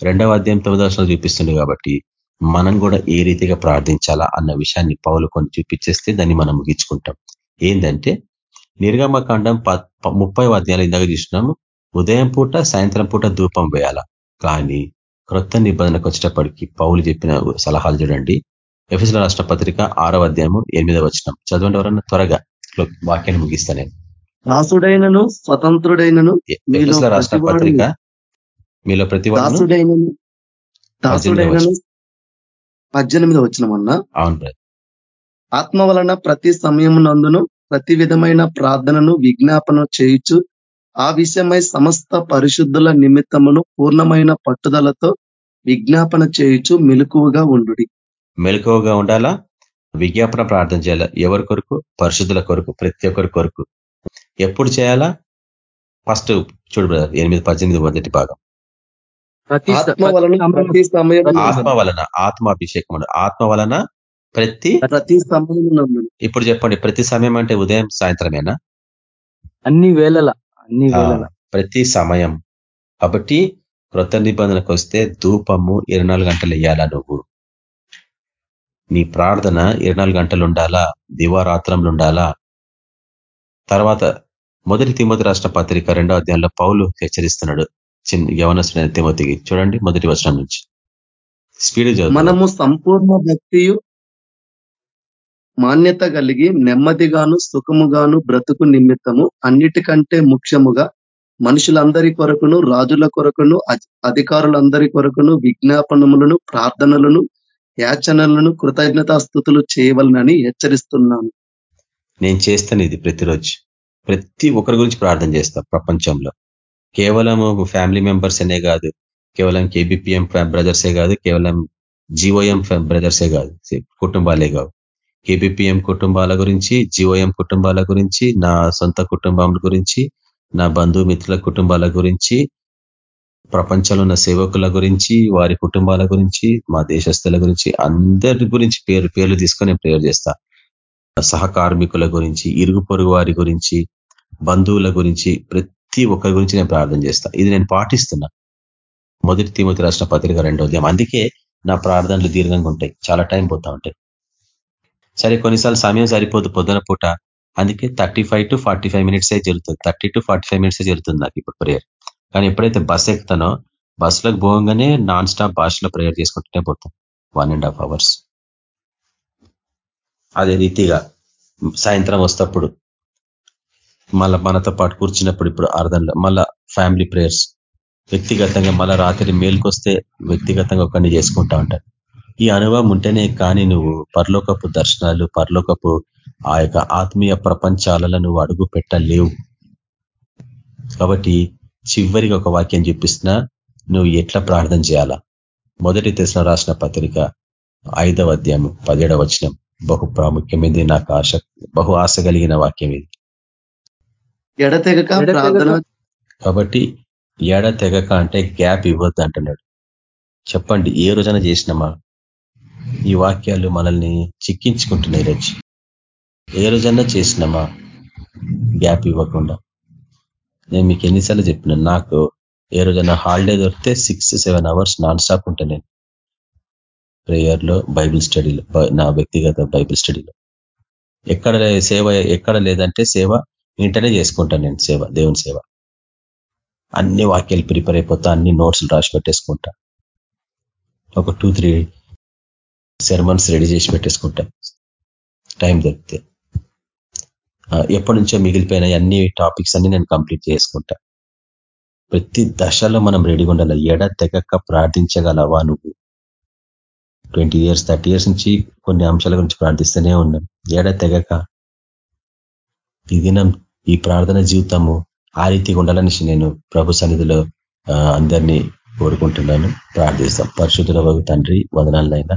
రెండవ అధ్యాయం తొమ్మిదవ చూపిస్తుంది కాబట్టి మనం కూడా ఏ రీతిగా ప్రార్థించాలా అన్న విషయాన్ని పౌలు కొన్ని చూపించేస్తే దాన్ని మనం ముగించుకుంటాం. ఏంటంటే నిర్గమకాండం ముప్పై అధ్యాయులు ఇందాక చూసినాము. ఉదయం పూట సాయంత్రం పూట ధూపం వేయాల? కానీ క్రొత్త నిబంధనకు వచ్చేటప్పటికి పౌలు చెప్పిన సలహాలు చూడండి. ఎఫ్ఎస్ల రాష్ట్ర పత్రిక ఆరవ అధ్యాయము ఎనిమిదవ వచ్చినాం చదవండి ఎవరన్నా త్వరగా వాక్యాన్ని ముగిస్తా నేను. దాసుడైనను స్వతంత్రుడైనను రాష్ట్ర పత్రిక మీలో ప్రతి దాసుడైనను పద్దెనిమిది వచ్చినమన్నా అవును ఆత్మ వలన ప్రతి సమయమునందును ప్రతి విధమైన ప్రార్థనను విజ్ఞాపన చేయుచు ఆ విషయమై సమస్త పరిశుద్ధుల నిమిత్తమును పూర్ణమైన పట్టుదలతో విజ్ఞాపన చేయుచు మెలకువగా ఉండు మెలకువగా ఉండాలా? విజ్ఞాపన ప్రార్థన చేయాలా? ఎవరి కొరకు? పరిశుద్ధుల కొరకు ప్రతి ఒక్కరి కొరకు. ఎప్పుడు చేయాలా? ఫస్ట్ చూడు బ్రదర్ ఎనిమిది పద్దెనిమిది మొదటి భాగం. ఆత్మ వలన ఆత్మ వలన ఆత్మాభిషేకం ఆత్మ వలన ప్రతి ప్రతి సమయం ఇప్పుడు చెప్పండి ప్రతి సమయం అంటే ఉదయం సాయంత్రమేనా? అన్ని వేళల అన్ని వేళల. ప్రతి సమయం. కాబట్టి క్రొత్త నిబంధనకు వస్తే ధూపము ఇరవై గంటలు వేయాలా నువ్వు? నీ ప్రార్థన ఇరవై గంటలు ఉండాలా? దివారాత్రంలు ఉండాలా? తర్వాత మొదటి తిమ్మతి రాష్ట్ర పత్రిక రెండో అధ్యాయంలో పౌలు హెచ్చరిస్తున్నాడు. చిన్న యవనస్తుడైన తిమతికి. చూడండి మొదటి వర్షం నుంచి. స్పీడ్ మనము సంపూర్ణ భక్తియు మాన్యత కలిగి నెమ్మదిగాను సుఖముగాను బ్రతుకు నిమిత్తము అన్నిటికంటే ముఖ్యముగా మనుషులందరి కొరకును రాజుల కొరకును అధికారులందరి కొరకును విజ్ఞాపనములను ప్రార్థనలను యాచనలను కృతజ్ఞతాస్థుతులు చేయవలనని హెచ్చరిస్తున్నాను. నేను చేస్తాను ఇది ప్రతిరోజు. ప్రతి ఒక్కరి గురించి ప్రార్థన చేస్తా ప్రపంచంలో. కేవలం ఫ్యామిలీ మెంబర్స్ అనే కాదు. కేవలం కేబిపిఎం బ్రదర్సే కాదు. కేవలం జీవోఎం బ్రదర్సే కాదు. కుటుంబాలే కావు. కేబిపిఎం కుటుంబాల గురించి జీవోఎం కుటుంబాల గురించి నా సొంత కుటుంబం గురించి నా బంధుమిత్రుల కుటుంబాల గురించి ప్రపంచంలో ఉన్న సేవకుల గురించి వారి కుటుంబాల గురించి మా దేశస్తుల గురించి అందరి గురించి పేరు పేర్లు తీసుకొని నేను ప్రేయర్ చేస్తా. సహకార్మికుల గురించి ఇరుగు పొరుగు వారి గురించి బంధువుల గురించి ప్రతి ప్రతి ఒక్కరి గురించి నేను ప్రార్థన చేస్తా. ఇది నేను పాటిస్తున్నా. మొదటి తిమతి రాష్ట్ర పత్రిక రెండో ఉదయం అందుకే నా ప్రార్థనలు దీర్ఘంగా ఉంటాయి. చాలా టైం పోతా ఉంటాయి సరే కొన్నిసార్లు సమయం సరిపోదు పొద్దున పూట. అందుకే thirty five to forty five మినిట్సే జరుగుతుంది. థర్టీ టు ఫార్టీ ఫైవ్ మినిట్సే జరుగుతుంది నాకు ఇప్పుడు ప్రేయర్ కానీ ఎప్పుడైతే బస్ ఎక్కుతానో బస్సులకు పోగానే నాన్ స్టాప్ భాషలో ప్రేయర్ చేసుకుంటూనే పోతాం. వన్ అండ్ హాఫ్ అవర్స్ అదే రీతిగా సాయంత్రం వస్తప్పుడు మళ్ళా మనతో పాటు కూర్చున్నప్పుడు ఇప్పుడు అర్థంలో మళ్ళా ఫ్యామిలీ ప్రేయర్స్ వ్యక్తిగతంగా మళ్ళా రాత్రి మేలుకొస్తే వ్యక్తిగతంగా ఒకరిని చేసుకుంటా ఉంటారు. ఈ అనుభవం ఉంటేనే కానీ నువ్వు పరలోకపు దర్శనాలు పరలోకపు ఆ యొక్క ఆత్మీయ ప్రపంచాలలో నువ్వు అడుగు పెట్టలేవు. కాబట్టి చివరికి ఒక వాక్యం చూపిస్తున్నా నువ్వు ఎట్లా ప్రార్థన చేయాలా? మొదటి తెసిన రాసిన పత్రిక ఐదవ అధ్యాయం పదిహేడవ వచనం. బహు ప్రాముఖ్యమైనది నాకు ఆశ బహు ఆశ కలిగిన వాక్యం ఇది. ఎడతెగక ప్రార్థన కాబట్టి ఎడ తెగక అంటే గ్యాప్ ఇవ్వద్దు అంటున్నాడు. చెప్పండి ఏ రోజైనా చేసినామా? ఈ వాక్యాలు మనల్ని చిక్కించుకుంటున్నాయి రోజు ఏ రోజన్నా చేసినామా? గ్యాప్ ఇవ్వకుండా. నేను మీకు ఎన్నిసార్లు చెప్పిన నాకు ఏ రోజైనా హాలిడే దొరికితే six seven hours non stop ఉంటా నేను. ప్రేయర్లో బైబిల్ స్టడీలో నా వ్యక్తిగత బైబిల్ స్టడీలో ఎక్కడ సేవ ఎక్కడ లేదంటే సేవ ఇంటనే చేసుకుంటాను నేను సేవ దేవుని సేవ. అన్ని వాక్యాలు ప్రిపేర్ అయిపోతా అన్ని నోట్స్లు రాసి పెట్టేసుకుంటా. ఒక టూ త్రీ సెర్మన్స్ రెడీ చేసి పెట్టేసుకుంటా. టైం దొరికితే. ఎప్పటి నుంచో మిగిలిపోయిన అన్ని టాపిక్స్ అన్ని నేను కంప్లీట్ చేసుకుంటా. ప్రతి దశలో మనం రెడీగా ఉండాలి? ఎడ తెగక ప్రార్థించగలవా నువ్వు? ట్వంటీ ఇయర్స్ థర్టీ ఇయర్స్ నుంచి కొన్ని అంశాల గురించి ప్రార్థిస్తూనే ఉన్నాం ఎడ తెగక? ఈ దినం ఈ ప్రార్థన జీవితము ఆ రీతిగా ఉండాలని నేను ప్రభు సన్నిధిలో అందరినీ కోరుకుంటున్నాను. ప్రార్థిస్తాం. పరిశుద్ధుల తండ్రి వదనాలైనా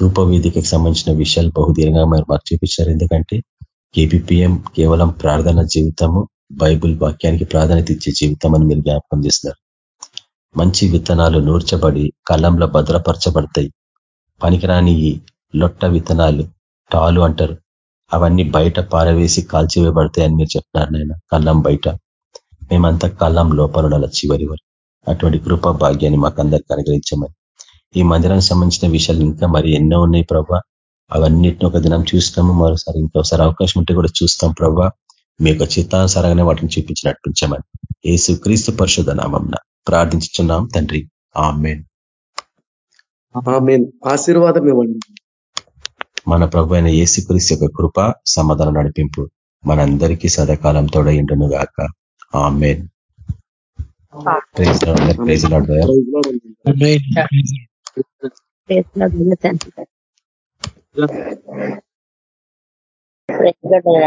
ధూపవేదికకి సంబంధించిన విషయాలు బహుదీర్ఘంగా మీరు మాకు చూపించారు. ఎందుకంటే కేపీపీఎం కేవలం ప్రార్థన జీవితము బైబుల్ వాక్యానికి ప్రాధాన్యత ఇచ్చే జీవితం అని మీరు జ్ఞాపకం చేస్తున్నారు. మంచి విత్తనాలు నూర్చబడి కళ్ళంలో భద్రపరచబడతాయి. పనికిరాని లొట్ట విత్తనాలు టాలు అంటారు. అవన్నీ బయట పారవేసి కాల్చివేయబడతాయని మీరు చెప్తున్నారు నాయన. కళ్ళం బయట. మేమంతా కళ్ళం లోపల ఉండాలి చివరి వరకు. అటువంటి కృపా భాగ్యాన్ని మాకందరికి అనుగ్రహించమని. ఈ మందిరానికి సంబంధించిన విషయాలు ఇంకా మరి ఎన్నో ఉన్నాయి ప్రభా. అవన్నిటిని ఒక దినం చూస్తాము. మరోసారి ఇంకోసారి అవకాశం ఉంటే కూడా చూస్తాం ప్రభా. మీ యొక్క చిత్తానుసారంగానే వాటిని చూపించి నడిపించమని. ఏసు క్రీస్తు పరిశుధ నామం ప్రార్థించున్నాం తండ్రి. ఆమెన్. ఆశీర్వాదం ఇవ్వండి. మన ప్రభు అయిన ఏసుక్రీస్ యొక్క కృప సమాధానం నడిపింపు మనందరికీ సదాకాలం తోడయిండును గాక. ఆమెన్. ప్రైజ్ లాడ్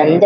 అందరూ